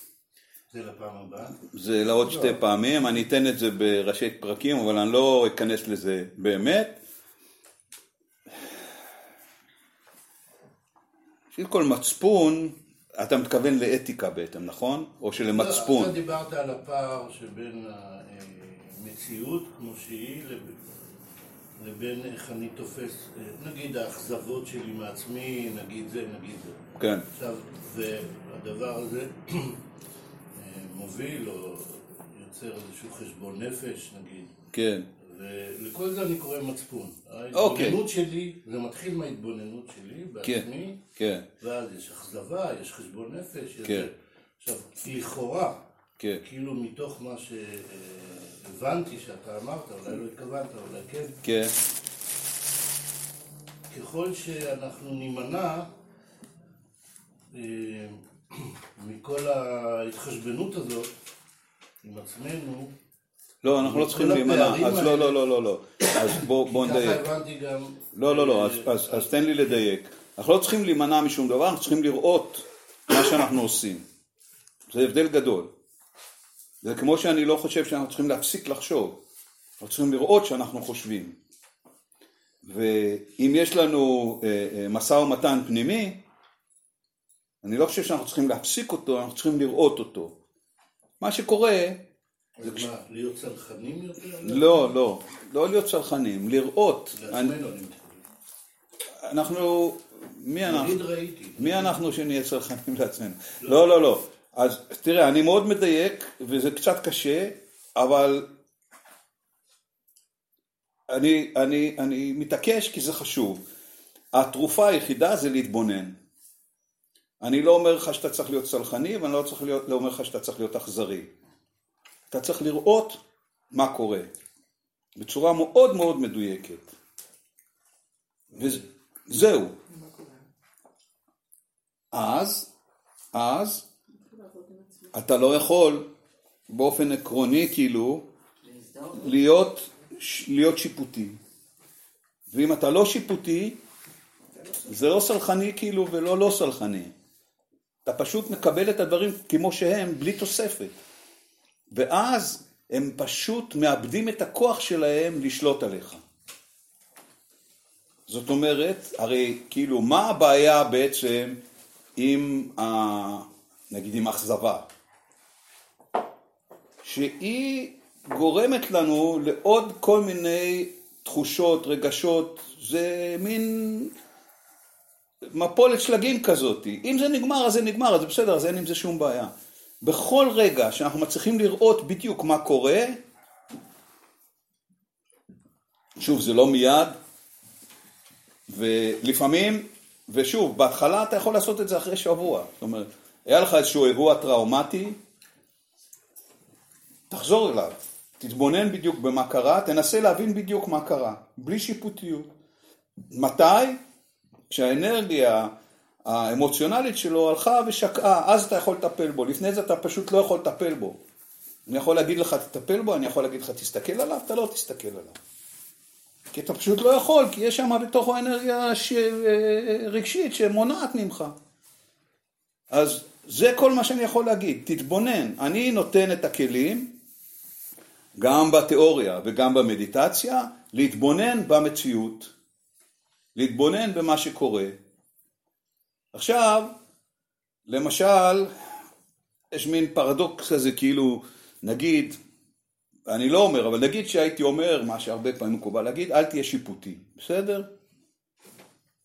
זה לפעם הבאה? זה לעוד שתי פעמים, אני אתן את זה בראשי פרקים, אבל אני לא אכנס לזה באמת. ראשית כל מצפון, אתה מתכוון לאתיקה בעצם, נכון? או שלמצפון? אתה דיברת על הפער שבין המציאות כמו שהיא לבין איך אני תופס, אה, נגיד האכזבות שלי מעצמי, נגיד זה, נגיד זה. כן, עכשיו, והדבר הזה אה, מוביל או יוצר איזשהו חשבון נפש, נגיד. כן, ולכל זה אני קורא מצפון. אוקיי. ההתבוננות שלי, זה מתחיל מההתבוננות שלי בעצמי, כן, ואז יש אכזבה, יש חשבון נפש, יש כן. זה. עכשיו, לכאורה, כן, כאילו מתוך מה שהבנתי שאתה אמרת, אולי לא התכוונת, אולי כן, כן, ככל שאנחנו נימנע אה, מכל ההתחשבנות הזאת עם עצמנו, לא, אנחנו לא צריכים להימנע, אז לא, לא, לא, לא, לא, אז בוא בוא נדייק. ככה הבנתי גם... לא, לא, לא, אה, אז תן לי לדייק. אנחנו לא צריכים להימנע משום דבר, אנחנו צריכים לראות מה שאנחנו עושים. זה הבדל גדול. זה כמו שאני לא חושב שאנחנו צריכים להפסיק לחשוב. אנחנו צריכים לראות שאנחנו חושבים. ואם יש לנו אה, אה, משא ומתן פנימי, אני לא חושב שאנחנו צריכים להפסיק אותו, אנחנו צריכים לראות אותו. מה שקורה, אז מה, להיות צלחנים יותר? לא, לא, לא להיות סלחנים, לראות. אנחנו, מי אנחנו? מי אנחנו שנהיה צרכנים <laughs> לעצמנו? לא, לא, לא. אז תראה, אני מאוד מדייק, וזה קצת קשה, אבל אני, אני, אני מתעקש כי זה חשוב. התרופה היחידה זה להתבונן. אני לא אומר לך שאתה צריך להיות סלחני, ואני לא, צריך להיות, לא אומר לך שאתה צריך להיות אכזרי. אתה צריך לראות מה קורה, בצורה מאוד מאוד מדויקת. וזהו. אז, אז, אתה לא יכול באופן עקרוני כאילו להיות, להיות שיפוטי. ואם אתה לא שיפוטי, זה לא סלחני כאילו ולא לא סלחני. אתה פשוט מקבל את הדברים כמו שהם, בלי תוספת. ואז הם פשוט מאבדים את הכוח שלהם לשלוט עליך. זאת אומרת, הרי כאילו, מה הבעיה בעצם עם, ה... נגיד, עם אכזבה? שהיא גורמת לנו לעוד כל מיני תחושות, רגשות, זה מין מפולת שלגים כזאת. אם זה נגמר, אז זה נגמר, אז בסדר, אז אין עם זה שום בעיה. בכל רגע שאנחנו מצליחים לראות בדיוק מה קורה, שוב, זה לא מיד, ולפעמים, ושוב, בהתחלה אתה יכול לעשות את זה אחרי שבוע. זאת אומרת, היה לך איזשהו אירוע טראומטי, תחזור אליו, תתבונן בדיוק במה קרה, תנסה להבין בדיוק מה קרה, בלי שיפוטיות. מתי? כשהאנרגיה האמוציונלית שלו הלכה ושקעה, אז אתה יכול לטפל בו, לפני זה אתה פשוט לא יכול לטפל בו. אני יכול להגיד לך תטפל בו, אני יכול להגיד לך תסתכל עליו, אתה לא תסתכל עליו. כי אתה פשוט לא יכול, כי יש שם בתוכו אנרגיה ש... רגשית שמונעת ממך. אז זה כל מה שאני יכול להגיד, תתבונן. אני נותן את הכלים, גם בתיאוריה וגם במדיטציה, להתבונן במציאות, להתבונן במה שקורה. עכשיו, למשל, יש מין פרדוקס כזה, כאילו, נגיד, אני לא אומר, אבל נגיד שהייתי אומר מה שהרבה פעמים מקובל להגיד, אל תהיה שיפוטי, בסדר?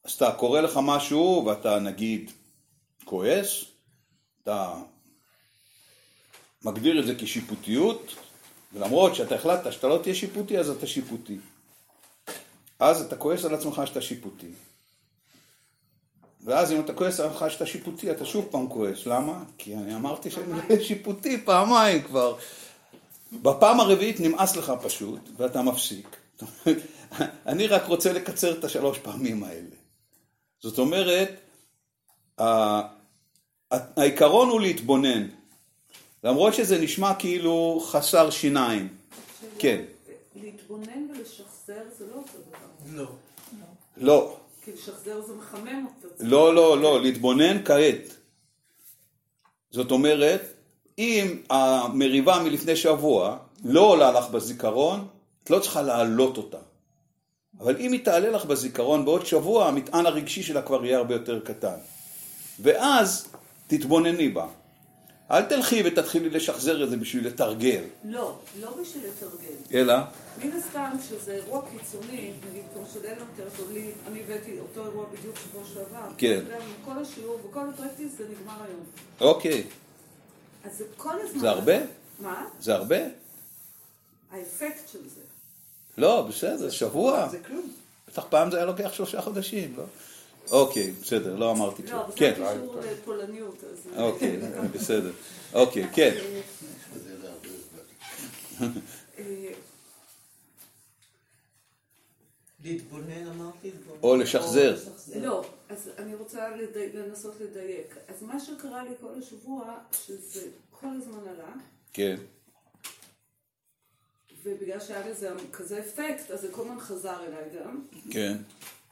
אז אתה קורא לך משהו ואתה נגיד כועס, אתה מגדיר את זה כשיפוטיות, ולמרות שאתה החלטת שאתה לא תהיה שיפוטי, אז אתה שיפוטי. אז אתה כועס על עצמך שאתה שיפוטי. ואז אם אתה כועס על עצמך שאתה שיפוטי, אתה שוב פעם כועס. למה? כי אני אמרתי שאני <laughs> שיפוטי פעמיים כבר. בפעם הרביעית נמאס לך פשוט, ואתה מפסיק. <laughs> אני רק רוצה לקצר את השלוש פעמים האלה. זאת אומרת, העיקרון הוא להתבונן. למרות שזה נשמע כאילו חסר שיניים. כן. להתבונן ולשחזר זה לא אותו דבר. לא. לא. כי לשחזר זה מחמם אותו. לא, לא, לא, להתבונן כעת. זאת אומרת, אם המריבה מלפני שבוע לא עולה לך בזיכרון, את לא צריכה להעלות אותה. אבל אם היא תעלה לך בזיכרון בעוד שבוע, המטען הרגשי שלה כבר יהיה הרבה יותר קטן. ואז תתבונני בה. אל תלכי ותתחילי לשחזר את זה בשביל לתרגל, לא, לא בשביל לתרגל. אלא, מן הסתם שזה אירוע קיצוני, נגיד כמו של אלן טרטולי, אני הבאתי אותו אירוע בדיוק שבוע שעבר. כן. כל השיעור וכל הפרקטיס זה נגמר היום. אוקיי, אז זה כל הזמן... זה הרבה? מה? זה הרבה? האפקט של זה. לא, בסדר, שבוע. זה כלום. בטח פעם זה היה לוקח שלושה חודשים, לא? אוקיי, בסדר, לא אמרתי לא, כלום. אבל זה כן, קשור לפולניות, אז... אוקיי, בסדר. אוקיי, כן. אה, להתבונן, אמרתי? להתבונן. או לשחזר. לא, אז אני רוצה. לנסות לדייק. אז מה שקרה לי כל השבוע, שזה כל הזמן עלה, כן, ובגלל שהיה לזה כזה אפקט, אז זה כל הזמן חזר אליי גם. כן.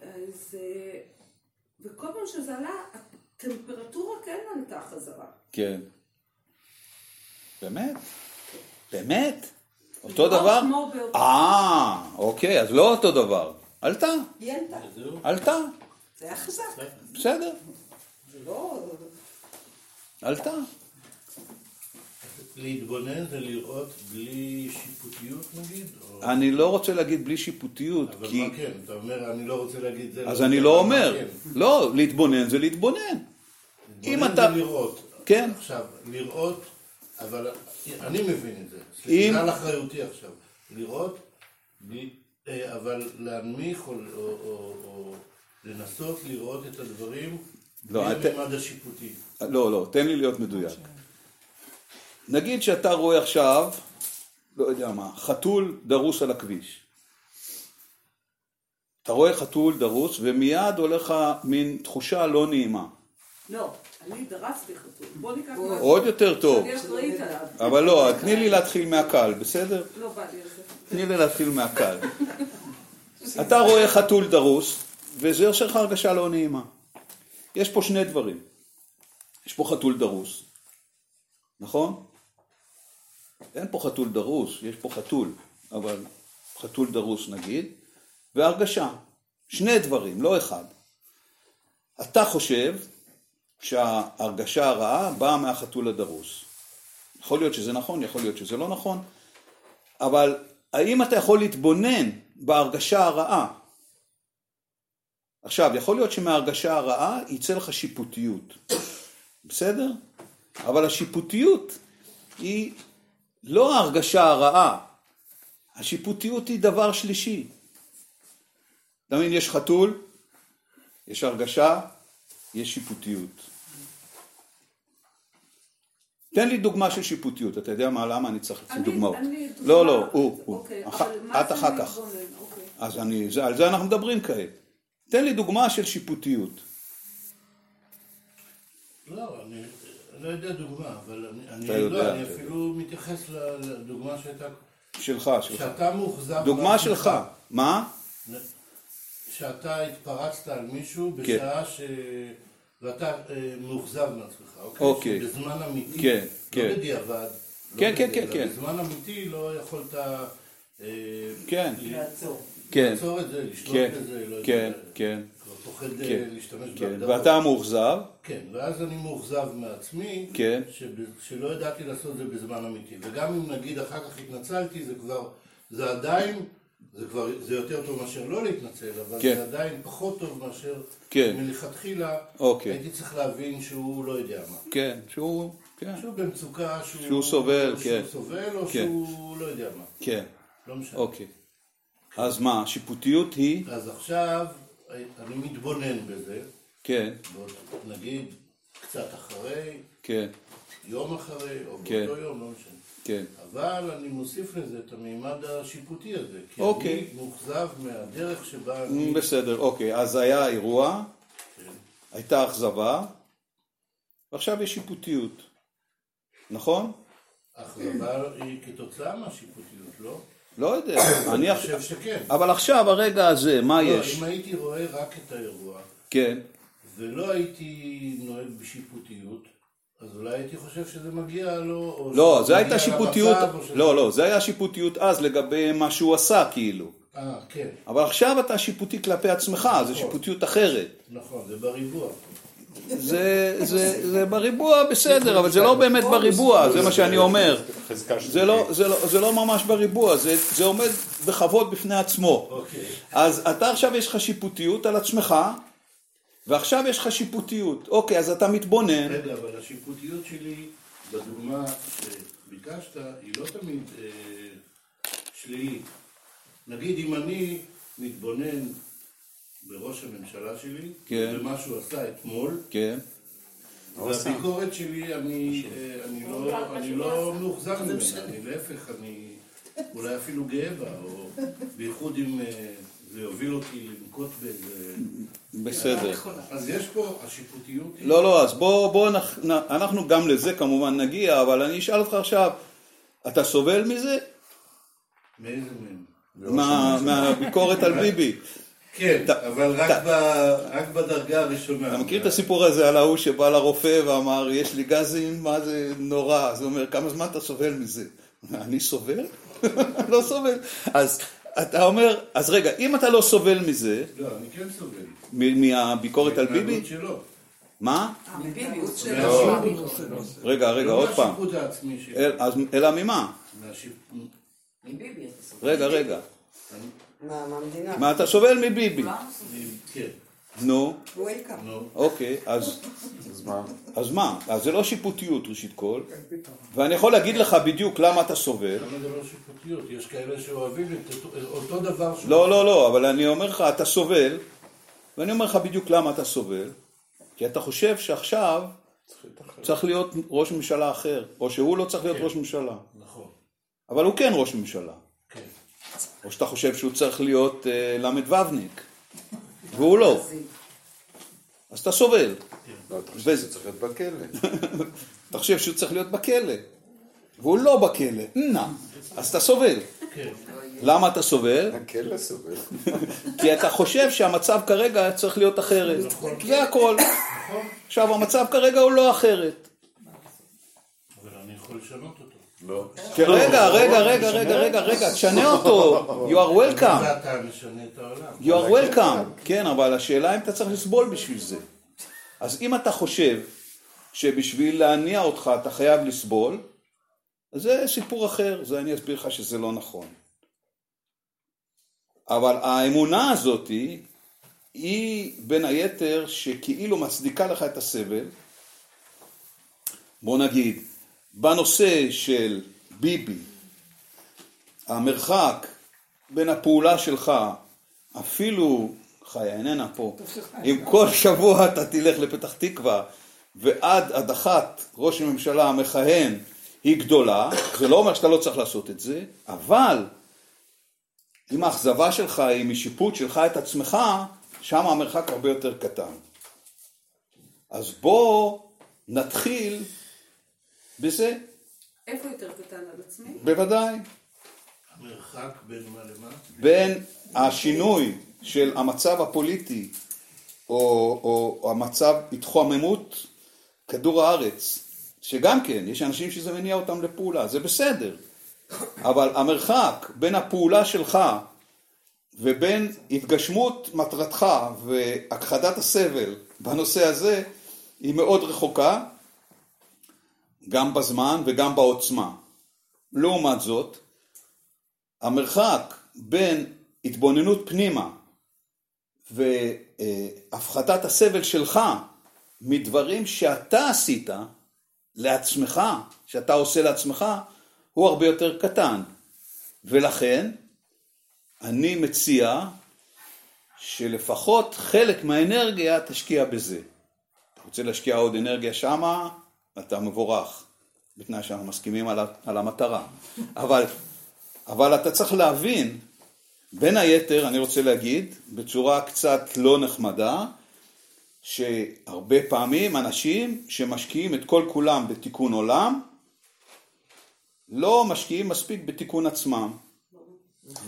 אז... וכל פעם שזה עלה, הטמפרטורה כן עלתה חזרה. כן. באמת? באמת? אותו לא דבר? אה, אוקיי, אז לא אותו דבר. עלתה, היא עלתה. עלתה, זה היה חזק. בסדר, זה לא... עלתה. להתבונן זה לראות בלי שיפוטיות נגיד? או- אני לא רוצה להגיד בלי שיפוטיות, אבל כי... מה כן? אתה אומר, אני לא רוצה להגיד זה. אז אני לא אבל אומר. כן? לא, להתבונן זה להתבונן. אם להתבונן אתה- זה לראות. כן. עכשיו, לראות, אבל אני מבין את זה. אם- סליחה על אחריותי עכשיו. לראות, בלי- אה, אבל להנמיך או, או, או, או לנסות לראות את הדברים לא, בלי אתה- הממד השיפוטי. לא, לא, תן לי להיות מדויק. נגיד שאתה רואה עכשיו, לא יודע מה, חתול דרוס על הכביש. אתה רואה חתול דרוס ומיד הולך לך מין תחושה לא נעימה. לא, אני דרסתי חתול. בוא ניקח משהו עוד יותר טוב. שאני אחראית עליו. אבל לא, תני לי להתחיל מהקל, בסדר? לא בא לי על זה. תני לי להתחיל מהקל. אתה רואה חתול דרוס, וזה עושה לך הרגשה לא נעימה. יש פה שני דברים. יש פה חתול דרוס, נכון? אין פה חתול דרוס, יש פה חתול, אבל חתול דרוס נגיד, והרגשה. שני דברים, לא אחד. אתה חושב שההרגשה הרעה באה מהחתול הדרוס. יכול להיות שזה נכון, יכול להיות שזה לא נכון, אבל האם אתה יכול להתבונן בהרגשה הרעה? עכשיו, יכול להיות שמההרגשה הרעה יצא לך שיפוטיות, בסדר? אבל השיפוטיות היא לא ההרגשה הרעה, השיפוטיות היא דבר שלישי. אתה מבין, יש חתול, יש הרגשה, יש שיפוטיות. תן לי דוגמה של שיפוטיות, אתה יודע מה, למה אני צריך אני- דוגמאות? אני דוגמה- לא, לא, הוא, הוא. אוקיי, אח- אבל מה את אחר כך. אוקיי. אז אני, זה, על זה אנחנו מדברים כעת. תן לי דוגמה של שיפוטיות. לא, אני לא יודע דוגמה, אבל אני, אני, אתה יודע, לא, אני אפילו מתייחס ל- לדוגמה שהייתה, שלך, שלך. שאתה מאוכזב. דוגמה. שלך. מה? שאתה התפרצת על מישהו כן. בשעה ש... ואתה אה, מאוכזב מעצמך, אוקיי? אוקיי. בזמן אמיתי, כן, לא כן. בדיעבד. לא כן, כן, בדיעבד, כן, כן. בזמן אמיתי לא יכולת אה, כן, לעצור. כן, לעצור את זה, לשלוט כן, בזה, לא יודע, כן, כן, פוחד אה, כן, להשתמש כן. בהגדרות. ואתה מאוכזב, כן, ואז אני מאוכזב מעצמי, כן. שב- שלא ידעתי לעשות את זה בזמן אמיתי. וגם אם נגיד אחר כך התנצלתי, זה כבר, זה עדיין, זה כבר, זה יותר טוב מאשר לא להתנצל, אבל כן. זה עדיין פחות טוב מאשר כן. מלכתחילה, אוקיי. הייתי צריך להבין שהוא לא יודע מה. כן, שהוא, כן, שהוא במצוקה, שהוא, שהוא סובל, שהוא כן. סובל או כן. שהוא לא יודע מה. כן, לא משנה. אוקיי. אז מה, השיפוטיות היא, אז עכשיו אני מתבונן בזה, כן, נגיד קצת אחרי, כן, יום אחרי, או כן. באותו יום, לא משנה. כן, אבל אני מוסיף לזה את המימד השיפוטי הזה. כי אוקיי. אני מאוכזב מהדרך שבה אני... Mm, בסדר, אוקיי, אז היה אירוע, הייתה אכזבה, ועכשיו יש שיפוטיות, נכון? האכזבה היא כתוצאה מהשיפוטיות, לא? לא יודע, אני חושב שכן. אבל עכשיו, הרגע הזה, מה לא, יש? אם הייתי רואה רק את האירוע, כן, ולא הייתי נוהג בשיפוטיות, אז אולי הייתי חושב שזה מגיע לו, לא, זה הייתה שיפוטיות, לא, לא, זה היה שיפוטיות אז לגבי מה שהוא עשה, כאילו. אה, כן, אבל עכשיו אתה שיפוטי כלפי עצמך, זה שיפוטיות אחרת. נכון, זה בריבוע. זה, זה, זה בריבוע בסדר, אבל זה לא באמת בריבוע, זה מה שאני אומר. זה לא, זה לא, זה לא ממש בריבוע, זה, זה עומד בכבוד בפני עצמו. אוקיי. אז אתה עכשיו יש לך שיפוטיות על עצמך, ועכשיו יש לך שיפוטיות. אוקיי, אז אתה מתבונן. רגע, אבל השיפוטיות שלי, בדוגמה שביקשת, היא לא תמיד אה, שלילית. נגיד אם אני מתבונן בראש הממשלה שלי, כן. במה שהוא עשה אתמול, כן. והביקורת שלי, אני, אה, אני לא, אני לא מאוכזב ממנה, אני להפך, אני אולי אפילו גאה בה, או בייחוד אם אה, זה יוביל אותי לנקוט באיזה... בסדר. אז יש פה, השיפוטיות. לא, לא, אז בוא, בוא, אנחנו גם לזה כמובן נגיע, אבל אני אשאל אותך עכשיו, אתה סובל מזה? מאיזה מהם? מה, מהביקורת על ביבי? <laughs> כן, אבל רק, בדרגה הראשונה. אתה מכיר את הסיפור הזה על ההוא שבא לרופא ואמר, יש לי גזים, מה זה נורא? אז הוא אומר, כמה זמן אתה סובל מזה? אני סובל? <laughs> לא סובל. אז אתה אומר, אז רגע, אם אתה לא סובל מזה, לא, אני כן סובל. מ- מהביקורת על ביבי. מה? מהשיפוט. רגע, רגע, לא עוד פעם. אלא ממה? מהשיפוט... מביבי אתה סובל. רגע, רגע. מה, מהמדינה? מה, אתה סובל מביבי? כן, נו. אוקיי, אז אז מה? אז זה לא שיפוטיות ראשית כל, ואני יכול להגיד לך בדיוק למה אתה סובל. למה זה לא שיפוטיות? יש כאלה שאוהבים את אותו- דבר. לא, לא, לא, אבל אני אומר לך, אתה סובל, ואני אומר לך בדיוק למה אתה סובל, כי אתה חושב שעכשיו צריך להיות ראש ממשלה אחר, או שהוא לא צריך להיות ראש ממשלה, נכון, אבל הוא כן ראש ממשלה, כן. או שאתה חושב שהוא צריך להיות אה, ל"וניק, והוא לא, אז אתה סובל. לא, אתה חושב צריך להיות בכלא. <laughs> אתה חושב שהוא צריך להיות בכלא, והוא לא בכלא, נא, אז אתה סובל. כן. למה אתה סובל? הכלא סובל. <laughs> כי אתה חושב שהמצב כרגע צריך להיות אחרת. זה הכל. עכשיו, המצב כרגע הוא לא אחרת. אבל אני יכול לשנות. לא. כי רגע, רגע, רגע, רגע, רגע, רגע, תשנה אותו. You are welcome. You are welcome. כן, אבל השאלה אם אתה צריך לסבול בשביל זה. אז אם אתה חושב שבשביל להניע אותך אתה חייב לסבול, אז זה סיפור אחר, זה אני אסביר לך שזה לא נכון. אבל האמונה הזאת היא בין היתר שכאילו מצדיקה לך את הסבל. בוא נגיד, בנושא של ביבי, המרחק בין הפעולה שלך, אפילו, חיה איננה פה, אם כל שבוע אתה תלך לפתח תקווה ועד הדחת ראש הממשלה המכהן היא גדולה, זה לא אומר שאתה לא צריך לעשות את זה, אבל אם האכזבה שלך היא משיפוט שלך את עצמך, שם המרחק הרבה יותר קטן. אז בוא נתחיל בזה, איפה יותר קטן על עצמי? בוודאי. המרחק בין מה למה? בין השינוי של המצב הפוליטי או, או, או המצב התחוממות כדור הארץ, שגם כן, יש אנשים שזה מניע אותם לפעולה, זה בסדר, אבל המרחק בין הפעולה שלך ובין התגשמות מטרתך והכחדת הסבל בנושא הזה היא מאוד רחוקה, גם בזמן וגם בעוצמה. לעומת זאת, המרחק בין התבוננות פנימה והפחתת הסבל שלך מדברים שאתה עשית לעצמך, שאתה עושה לעצמך, הוא הרבה יותר קטן. ולכן אני מציע שלפחות חלק מהאנרגיה תשקיע בזה. אתה רוצה להשקיע עוד אנרגיה שמה, אתה מבורך, בתנאי שאנחנו מסכימים על, על המטרה. אבל, אבל אתה צריך להבין, בין היתר, אני רוצה להגיד, בצורה קצת לא נחמדה, שהרבה פעמים אנשים שמשקיעים את כל כולם בתיקון עולם, לא משקיעים מספיק בתיקון עצמם.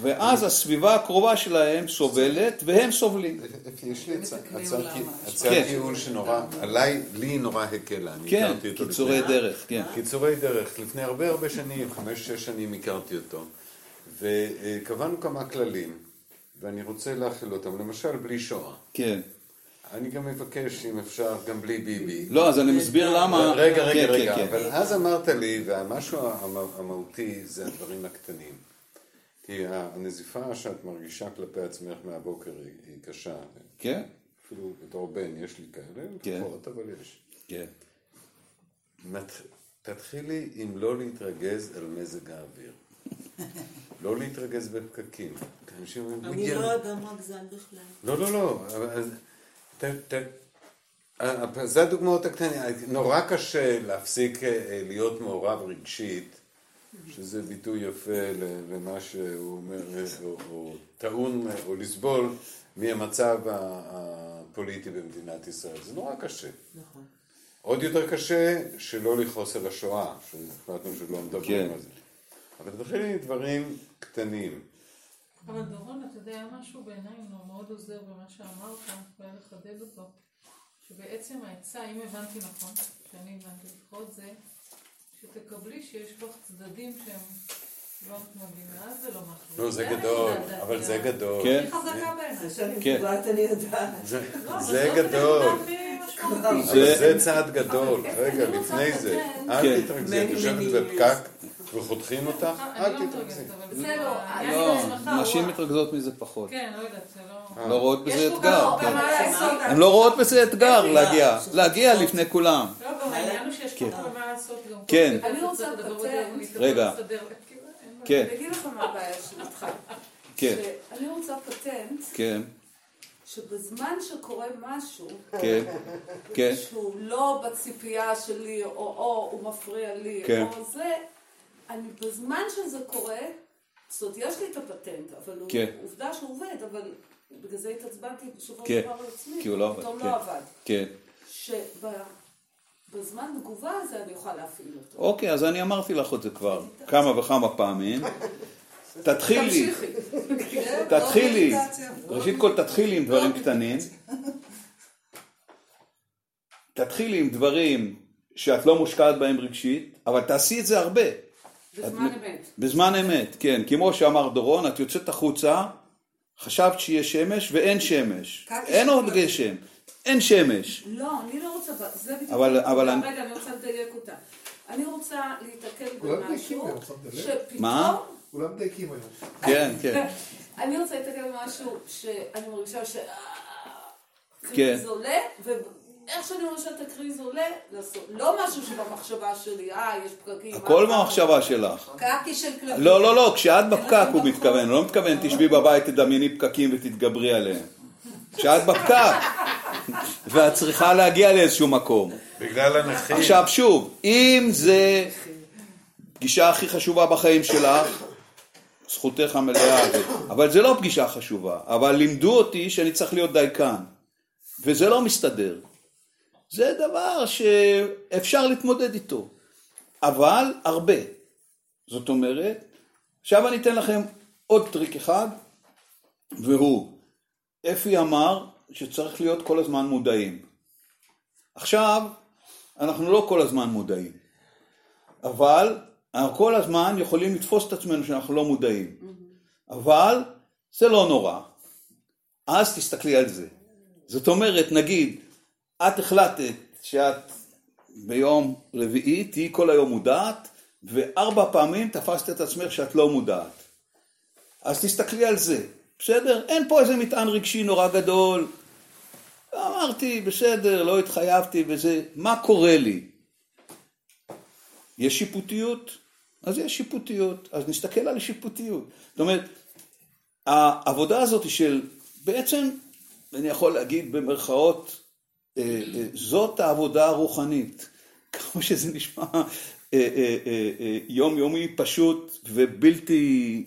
ואז הסביבה הקרובה שלהם סובלת והם סובלים. <laughs> יש לי הצעת עולם. הצעת כן. ייעול שנורא, עליי, לי נורא הקלה. אני כן, קיצורי דרך, כן. קיצורי דרך, לפני הרבה הרבה שנים, חמש-שש שנים הכרתי אותו, וקבענו כמה כללים, ואני רוצה להכיל אותם, למשל בלי שואה. כן, אני גם מבקש, אם אפשר, גם בלי ביבי. לא, אז אני מסביר למה... רגע, רגע, כן, רגע, כן, אבל כן. אז אמרת לי, והמשהו המ- המהותי זה הדברים הקטנים. כי הנזיפה שאת מרגישה כלפי עצמך מהבוקר היא היא קשה. כן, אפילו בתור בן יש לי כאלה, כן. פחות, אבל יש. כן. מת- תתחילי עם לא להתרגז על מזג האוויר. לא להתרגז בפקקים. כי אנשים אומרים, אני "מגיע לא לי." אדם רגזן בכלל. לא, לא, לא. ת- אה, זה הדוגמאות הקטנות. נורא קשה להפסיק אה, להיות מעורב רגשית, שזה ביטוי יפה למה שהוא אומר, או- או טעון, או לסבול מהמצב הפוליטי במדינת ישראל. זה נורא קשה. נכון. עוד יותר קשה שלא לכעוס על השואה, שהחלטנו שלא מדברים כן. על זה. אבל תתחילי עם דברים קטנים. אבל דורון, אתה יודע, משהו בעיניי הוא מאוד עוזר במה שאמרת, והיה לחדד אותו, שבעצם העצה, אם הבנתי נכון, שאני הבנתי לפחות זה, שתקבלי שיש בך צדדים שהם לא זה לא. נו, זה אני גדול, אבל זה זה- גדול. כן. הכי חזקה בעיניי. זה כן. אני לא, גדול. זה צעד גדול. רגע, אני לפני זה. לתקן. אל כן. תתרכזי, את יושבת בפקק וחותכים אותך, אני אל לא. מתרגשת, אבל זה לא, לא, נשים וואו. מתרכזות מזה פחות. כן, לא יודעת, זה לא... לא רואות בזה אתגר. הרבה כן. מה לעשות. הן לא רואות בזה אתגר להגיע, להגיע לפני כולם. לא, הוא כך הרבה מה לעשות גם. כן. אני רוצה להתקדם, רגע. כן, אני אגיד לך מה הבעיה שלי איתך. כן, שאני רוצה פטנט כן, שבזמן שקורה משהו כן, כן, שהוא לא בציפייה שלי, או או הוא מפריע לי, כן. או זה, אני בזמן שזה קורה, זאת אומרת, יש לי את הפטנט, אבל הוא, כן. עובדה שהוא עובד, אבל בגלל זה התעצבנתי בשבוע כן. שעבר על עצמי, כי הוא לא עבד, פתאום כן. לא עבד. כן. שבזמן תגובה הזה אני אוכל להפעיל אותו. אוקיי, אז אני אמרתי לך את זה כבר כמה וכמה פעמים. תתחילי. תתחילי, ראשית כל תתחילי עם דברים קטנים. תתחילי עם דברים שאת לא מושקעת בהם רגשית, אבל תעשי את זה הרבה. בזמן את- אמת. בזמן אמת, כן. כמו שאמר דורון, את יוצאת החוצה, חשבת שיהיה שמש ואין שמש. אין עוד. גשם, אין שמש. לא, אני לא רוצה, זה בדיוק, אבל- אני- רגע, אני רוצה לדייק אותה. אני רוצה כולם במשהו? שפתאום, מה? כולם מדייקים היום. כן, כן. <laughs> אני רוצה להתקל במשהו שאני מרגישה ש... כן. קריז עולה, ואיך שאני מרגישה את הקריז עולה, לא משהו שבמחשבה שלי, אה, יש פקקים. הכל מה- במחשבה שלך. קקי של כלבים. לא, לא, לא, כשאת בפקק הוא <laughs> מתכוון, לא מתכוון תשבי בבית, תדמייני פקקים ותתגברי עליהם. כשאת בפקק, ואת צריכה להגיע לאיזשהו מקום. בגלל הנכים. עכשיו שוב, אם זה פגישה הכי חשובה בחיים שלך, זכותך המלאה, אבל זה לא פגישה חשובה, אבל לימדו אותי שאני צריך להיות דייקן, וזה לא מסתדר. זה דבר שאפשר להתמודד איתו, אבל הרבה. זאת אומרת, עכשיו אני אתן לכם עוד טריק אחד, והוא, אפי אמר שצריך להיות כל הזמן מודעים. עכשיו, אנחנו לא כל הזמן מודעים, אבל אנחנו כל הזמן יכולים לתפוס את עצמנו שאנחנו לא מודעים, אבל זה לא נורא, אז תסתכלי על זה. זאת אומרת, נגיד, את החלטת שאת ביום רביעי תהיי כל היום מודעת, וארבע פעמים תפסת את עצמך שאת לא מודעת. אז תסתכלי על זה, בסדר? אין פה איזה מטען רגשי נורא גדול. אמרתי, בסדר, לא התחייבתי וזה, מה קורה לי? יש שיפוטיות? אז יש שיפוטיות, אז נסתכל על השיפוטיות. זאת אומרת, העבודה הזאת של, בעצם, אני יכול להגיד במרכאות, אה, אה, זאת העבודה הרוחנית. <laughs> כמו שזה נשמע אה, יומיומי פשוט ובלתי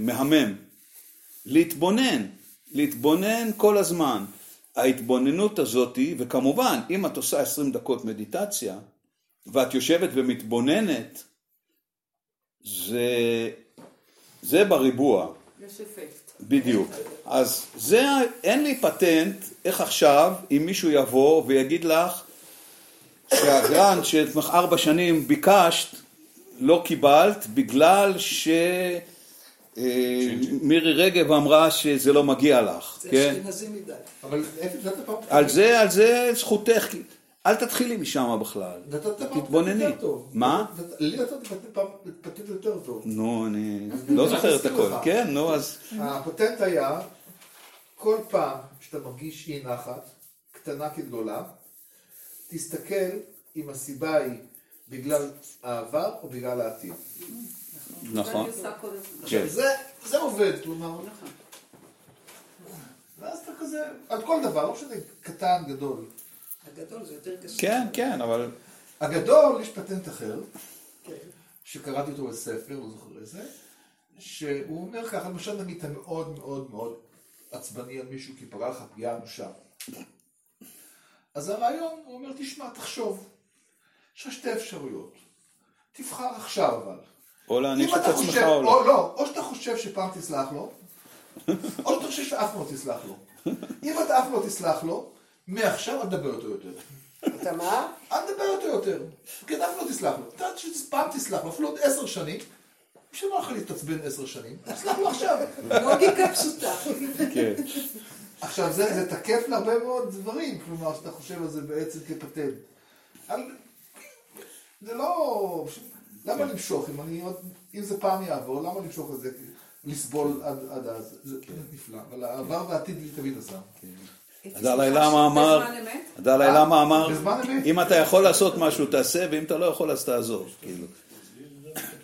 מהמם. להתבונן, להתבונן כל הזמן. ההתבוננות הזאתי, וכמובן, אם את עושה 20 דקות מדיטציה, ואת יושבת ומתבוננת, זה, זה בריבוע, יש אפקט. בדיוק. אז זה, אין לי פטנט איך עכשיו, אם מישהו יבוא ויגיד לך שהגרנט ארבע שנים ביקשת, לא קיבלת, בגלל ש... מירי רגב אמרה שזה לא מגיע לך, זה כן? אשכנזי מדי. אבל. על זה, על זה זכותך, אל תתחילי משם בכלל. תתבונני. מה? לי נתת פטנט יותר טוב. נו, אני לא זוכר את הכל. כן, נו, אז... הפטנט היה, כל פעם שאתה מרגיש אי נחת, קטנה כגדולה, תסתכל אם הסיבה היא בגלל העבר או בגלל העתיד. נכון. כן. עכשיו, זה, זה עובד, כלומר, ואז אתה כזה, על כל דבר, לא משנה, קטן, גדול. הגדול זה יותר קשה. כן, כן, אבל... הגדול, יש פטנט אחר, שקראתי אותו בספר, לא זוכר איזה, שהוא אומר ככה, למשל נגיד אתה מאוד מאוד מאוד עצבני על מישהו כי פגע לך פגיעה אנושה. אז הרעיון, הוא אומר, תשמע, תחשוב, יש לך שתי אפשרויות. תבחר עכשיו אבל. או להעניש אם את אתה עצמך חושב, או לא. לא, או שאתה חושב שפעם תסלח לו, או שאתה חושב שאף פעם לא תסלח לו. אם אתה אף פעם לא תסלח לו, מעכשיו אל תדבר איתו יותר. אתה מה? אל תדבר איתו יותר. כן, אף פעם לא תסלח לו. אתה יודע שפעם תסלח לו, אפילו עוד עשר שנים. בשביל מה לך להתעצבן עשר שנים? תסלח לו עכשיו. לוגיקה פשוטה. כן. עכשיו, זה, זה תקף להרבה מאוד דברים, כלומר, שאתה חושב על זה בעצם כפטנט. על... זה לא... למה למשוך? אם, אני עוד... אם זה פעם יעבור, למה למשוך את זה? לסבול עד, אז? זה נפלא. אבל העבר והעתיד לי תמיד עזר. הדלאי למה אמר? הדלאי למה אמר, בזמן אמת. אם אתה יכול לעשות משהו תעשה, ואם אתה לא יכול אז תעזוב, כאילו.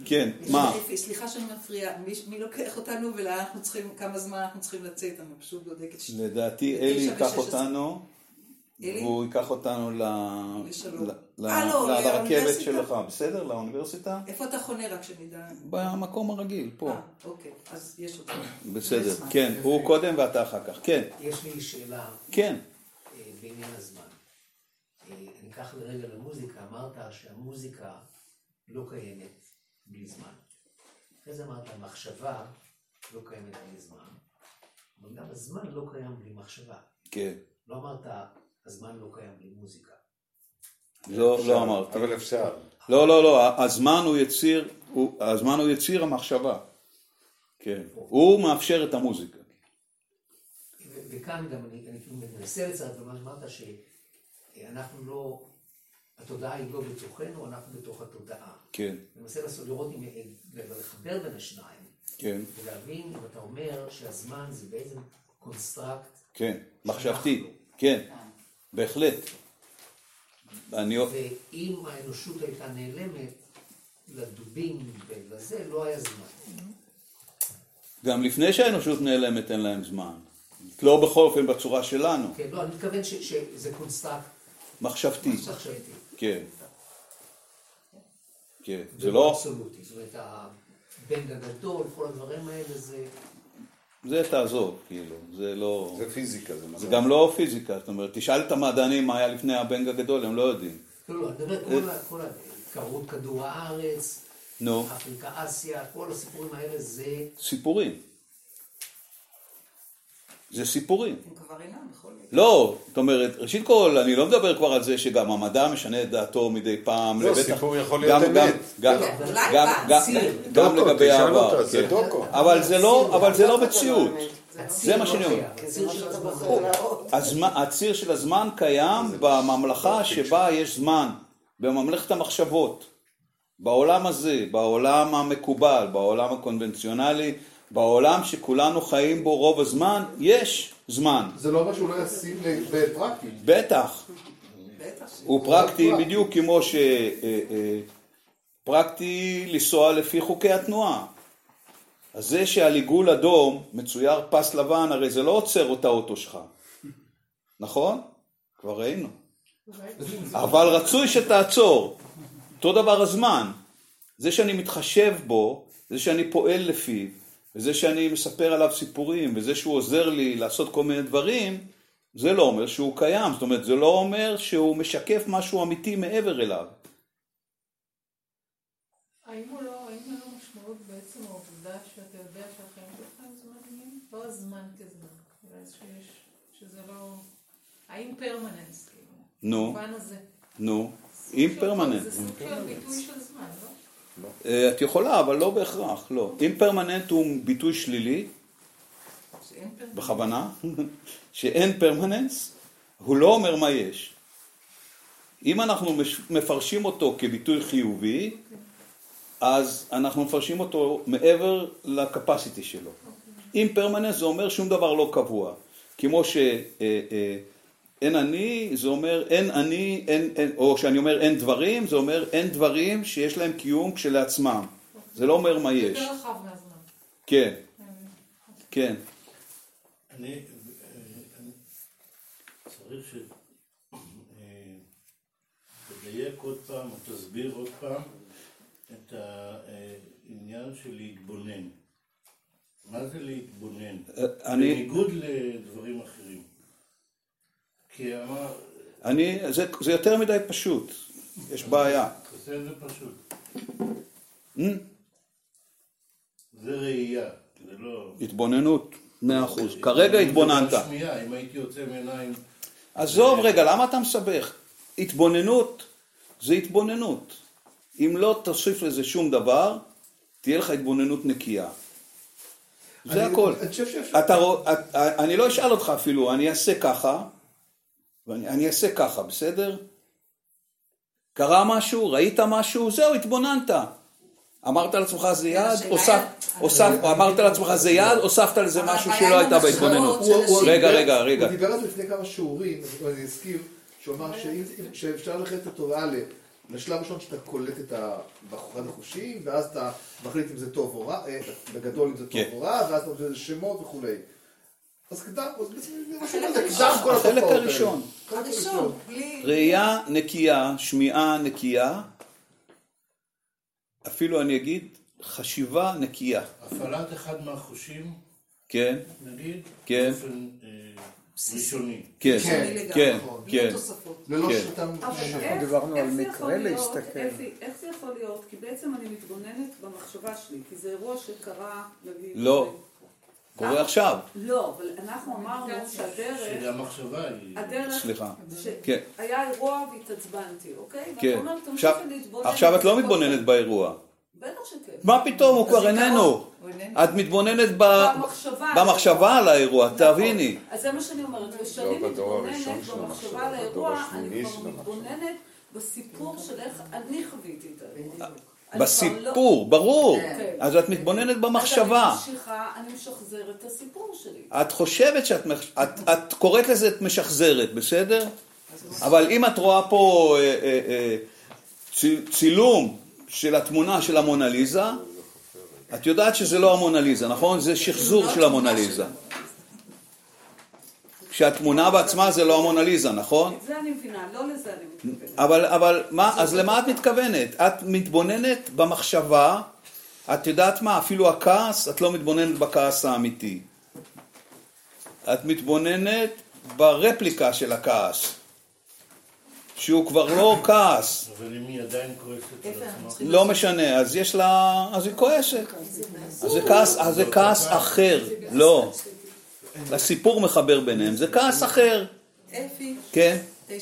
כן, מה? סליחה שאני מפריעה, מי, לוקח אותנו ולאן אנחנו צריכים, כמה זמן אנחנו צריכים לצאת, אני פשוט בודקת ש... לדעתי אלי ייקח. אותנו? והוא ייקח אותנו ל- לשלום. ל- ל- אה, לא, ל- לרכבת? שלך, בסדר? לאוניברסיטה? איפה אתה חונה רק שנדע? במקום הרגיל, פה. אה, אוקיי, אז יש אותך. בסדר. כן, הוא קודם ואתה אחר כך, כן, יש לי שאלה כן. אה, בעניין הזמן. אני אקח לרגע למוזיקה, אמרת שהמוזיקה לא קיימת בלי זמן. אחרי זה אמרת, המחשבה לא קיימת בלי זמן, אבל גם הזמן לא קיים בלי מחשבה. כן. לא אמרת, הזמן לא קיים בלי מוזיקה. לא, לא אמרתי. אבל אפשר. לא, לא, לא, הזמן הוא יציר, הוא- הזמן הוא יציר המחשבה. כן. הוא מאפשר את המוזיקה. וכאן גם אני, אני כאילו מנסה לצרף למה שאמרת, שאנחנו לא, התודעה היא לא בתוכנו, אנחנו בתוך התודעה. כן, אני מנסה לעשות, לראות אם, לחבר בין השניים, כן, ולהבין אם אתה אומר שהזמן זה בעצם construct. כן. מחשבתי. כן, בהחלט. אני... ואם האנושות הייתה נעלמת, לדובים ולזה לא היה זמן. גם לפני שהאנושות נעלמת אין להם זמן. לא בכל אופן בצורה שלנו. כן, לא, אני מתכוון ש- שזה construct מחשבתי. מחשבתי. כן. כן. זה ולא לא... אבסולוטי. זאת אומרת, ה bang הגדול, כל הדברים האלה זה... זה תעזוב, כאילו. זה לא... זה פיזיקה, זה מדע. זה גם לא פיזיקה. זאת אומרת, תשאל את המדענים מה היה לפני ה bang הגדול, הם לא יודעים. לא, לא, אני מדבר כל ה... כל ה... התקררות כדור הארץ, נו, אפריקה, אסיה, כל הסיפורים האלה זה... סיפורים. זה סיפורים. הם כבר אינם בכל מקרה. לא, זאת אומרת, ראשית כל, אני לא מדבר כבר על זה שגם המדע משנה את דעתו מדי פעם. לא, לבטח- סיפור יכול גם- להיות גם- אמת. גם- כן, גם- גם-. גם דוקו, לגבי העבר. כן. דוקו. אבל זה לא, אבל זה לא מציאות. זה מה לא שאני אומר. לא הציר של הזמן קיים בממלכה שבה יש זמן, בממלכת המחשבות. בעולם הזה, בעולם המקובל, בעולם הקונבנציונלי, בעולם שכולנו חיים בו רוב הזמן, יש זמן. זה לא אומר שהוא לא ישים בפרקטי. בטח. ש... הוא פרקטי בדיוק כמו שפרקטי לנסוע לפי חוקי התנועה. אז זה שעל עיגול אדום מצויר פס לבן, הרי זה לא עוצר את האוטו שלך, נכון? כבר ראינו. אבל רצוי שתעצור. אותו דבר הזמן. זה שאני מתחשב בו, זה שאני פועל לפיו, וזה שאני מספר עליו סיפורים, וזה שהוא עוזר לי לעשות כל מיני דברים, זה לא אומר שהוא קיים. זאת אומרת, זה לא אומר שהוא משקף משהו אמיתי מעבר אליו. האם הוא לא, האם אין לו משמעות בעצם העובדה שאתה יודע שהחיים שלך הם זמניים? לא הזמן כזמן, שיש, שזה לא... האם פרמננס, כאילו, נו, במובן הזה. נו, של- פרמננט. זה סוג של ביטוי של זמן, לא? אה, את יכולה, אבל לא בהכרח, לא. אימפרמננט הוא ביטוי שלילי, בכוונה, <laughs> שאין פרמננס, הוא לא אומר מה יש. אם אנחנו מפרשים אותו כביטוי חיובי, אז אנחנו מפרשים אותו מעבר לקפסיטי שלו. אם פרמננס זה אומר שום דבר לא קבוע. כמו שאין אה, אני, זה אומר אין אני, אין, אין, או שאני אומר אין דברים, זה אומר אין דברים שיש להם קיום כשלעצמם. זה לא אומר מה יש. יותר רחב מהזמן. כן, כן. אני צריך שתדייק עוד פעם, או תסביר עוד פעם את העניין של להתבונן. מה זה להתבונן? בניגוד לדברים אחרים. כי אמר... אני, זה, זה יותר מדי פשוט, יש בעיה. זה פשוט. Hmm? זה ראייה, זה לא... התבוננות, מאה אחוז. כרגע התבוננת. שמיעה, אם הייתי יוצא מעיניים... עזוב רגע, למה אתה מסבך? התבוננות זה התבוננות. אם לא תוסיף לזה שום דבר, תהיה לך התבוננות נקייה. זה הכל. אני לא אשאל אותך אפילו, אני אעשה ככה, ואני אני אעשה ככה, בסדר? קרה משהו, ראית משהו, זהו, התבוננת. אמרת לעצמך זה הוסף, אמרת לעצמך זה יד, הוספת לזה משהו שלא הייתה בהתבוננות. רגע, רגע, רגע. הוא דיבר על זה לפני כמה שיעורים, אני אזכיר, שהוא אמר שאם- שאפשר ללכת את התורה לשלב ראשון שאתה קולט את אחד החושים, ואז אתה מחליט אם זה טוב או רע, אה, בגדול אם זה טוב כן. או רע, ואז אתה נותן לזה שמות וכולי. אז קדם, כל החלק. הראשון, הראשון, בלי... ראייה נקייה, שמיעה נקייה, אפילו אני אגיד חשיבה נקייה, הפעלת אחד מהחושים, כן, נגיד, כן. באופן אה, ראשוני. כן, לגמרי, כן, בלי כן, תוספות. ללא כן. אבל איך- דיברנו על זה מקרה יכול להיות, להסתכל. איך זה יכול להיות? כי בעצם אני מתבוננת במחשבה שלי, כי זה אירוע שקרה, נגיד... לא. קורה עכשיו, לא, אבל אנחנו אמרנו שהדרך, שהמחשבה היא... הדרך, סליחה, כן, שהיה אירוע והתעצבנתי, אוקיי? כן, ואתה אומר, תמשיכי עכשיו, להתבונן. עכשיו את לא מתבוננת. באירוע, בטח שכן. מה פתאום, הוא כבר. איננו. את מתבוננת במחשבה. על האירוע, נכון. תביני, אז זה מה שאני אומרת, וכשאני לא מתבוננת במחשבה על האירוע, אני כבר. מתבוננת בסיפור של איך אני חוויתי את האירוע. כבר לא- בסיפור, ברור, כן. אז את מתבוננת אז במחשבה, אני ממשיכה, אני משחזרת את הסיפור שלי. את חושבת שאת, את, את קוראת לזה את משחזרת, בסדר? אבל אם את רואה פה אה, אה, אה, צי- צילום של התמונה של המונליזה, את יודעת שזה לא המונליזה, נכון? זה שחזור של המונליזה. כשהתמונה בעצמה זה לא המונליזה, נכון? את זה אני מבינה, לא לזה אני מתכוונת. אבל, אבל מה, אז למה את מתכוונת? את מתבוננת במחשבה, את יודעת מה, אפילו הכעס, את לא מתבוננת בכעס האמיתי. את מתבוננת ברפליקה של הכעס, שהוא כבר לא <coughs> כעס, אבל אם היא עדיין כועסת על עצמה, לא משנה, אז יש לה, אז היא כועסת. אז זה כעס, אז זה כעס אחר, לא. הסיפור מחבר ביניהם, זה כעס אחר, אפי, כן? 9.22.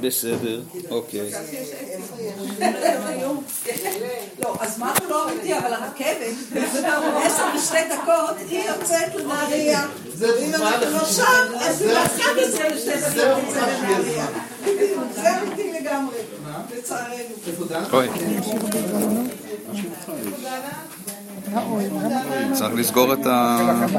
בסדר, אוקיי. לא, הזמן הוא לא אמיתי, אבל הרכבת, עשר ושתי דקות, היא יוצאת לנהריה. ואם אנחנו לא שם, אז היא באחת עשרה ושתי דקות תצא לנהריה. זה אמיתי לגמרי, לצערנו. צריך לסגור את ה...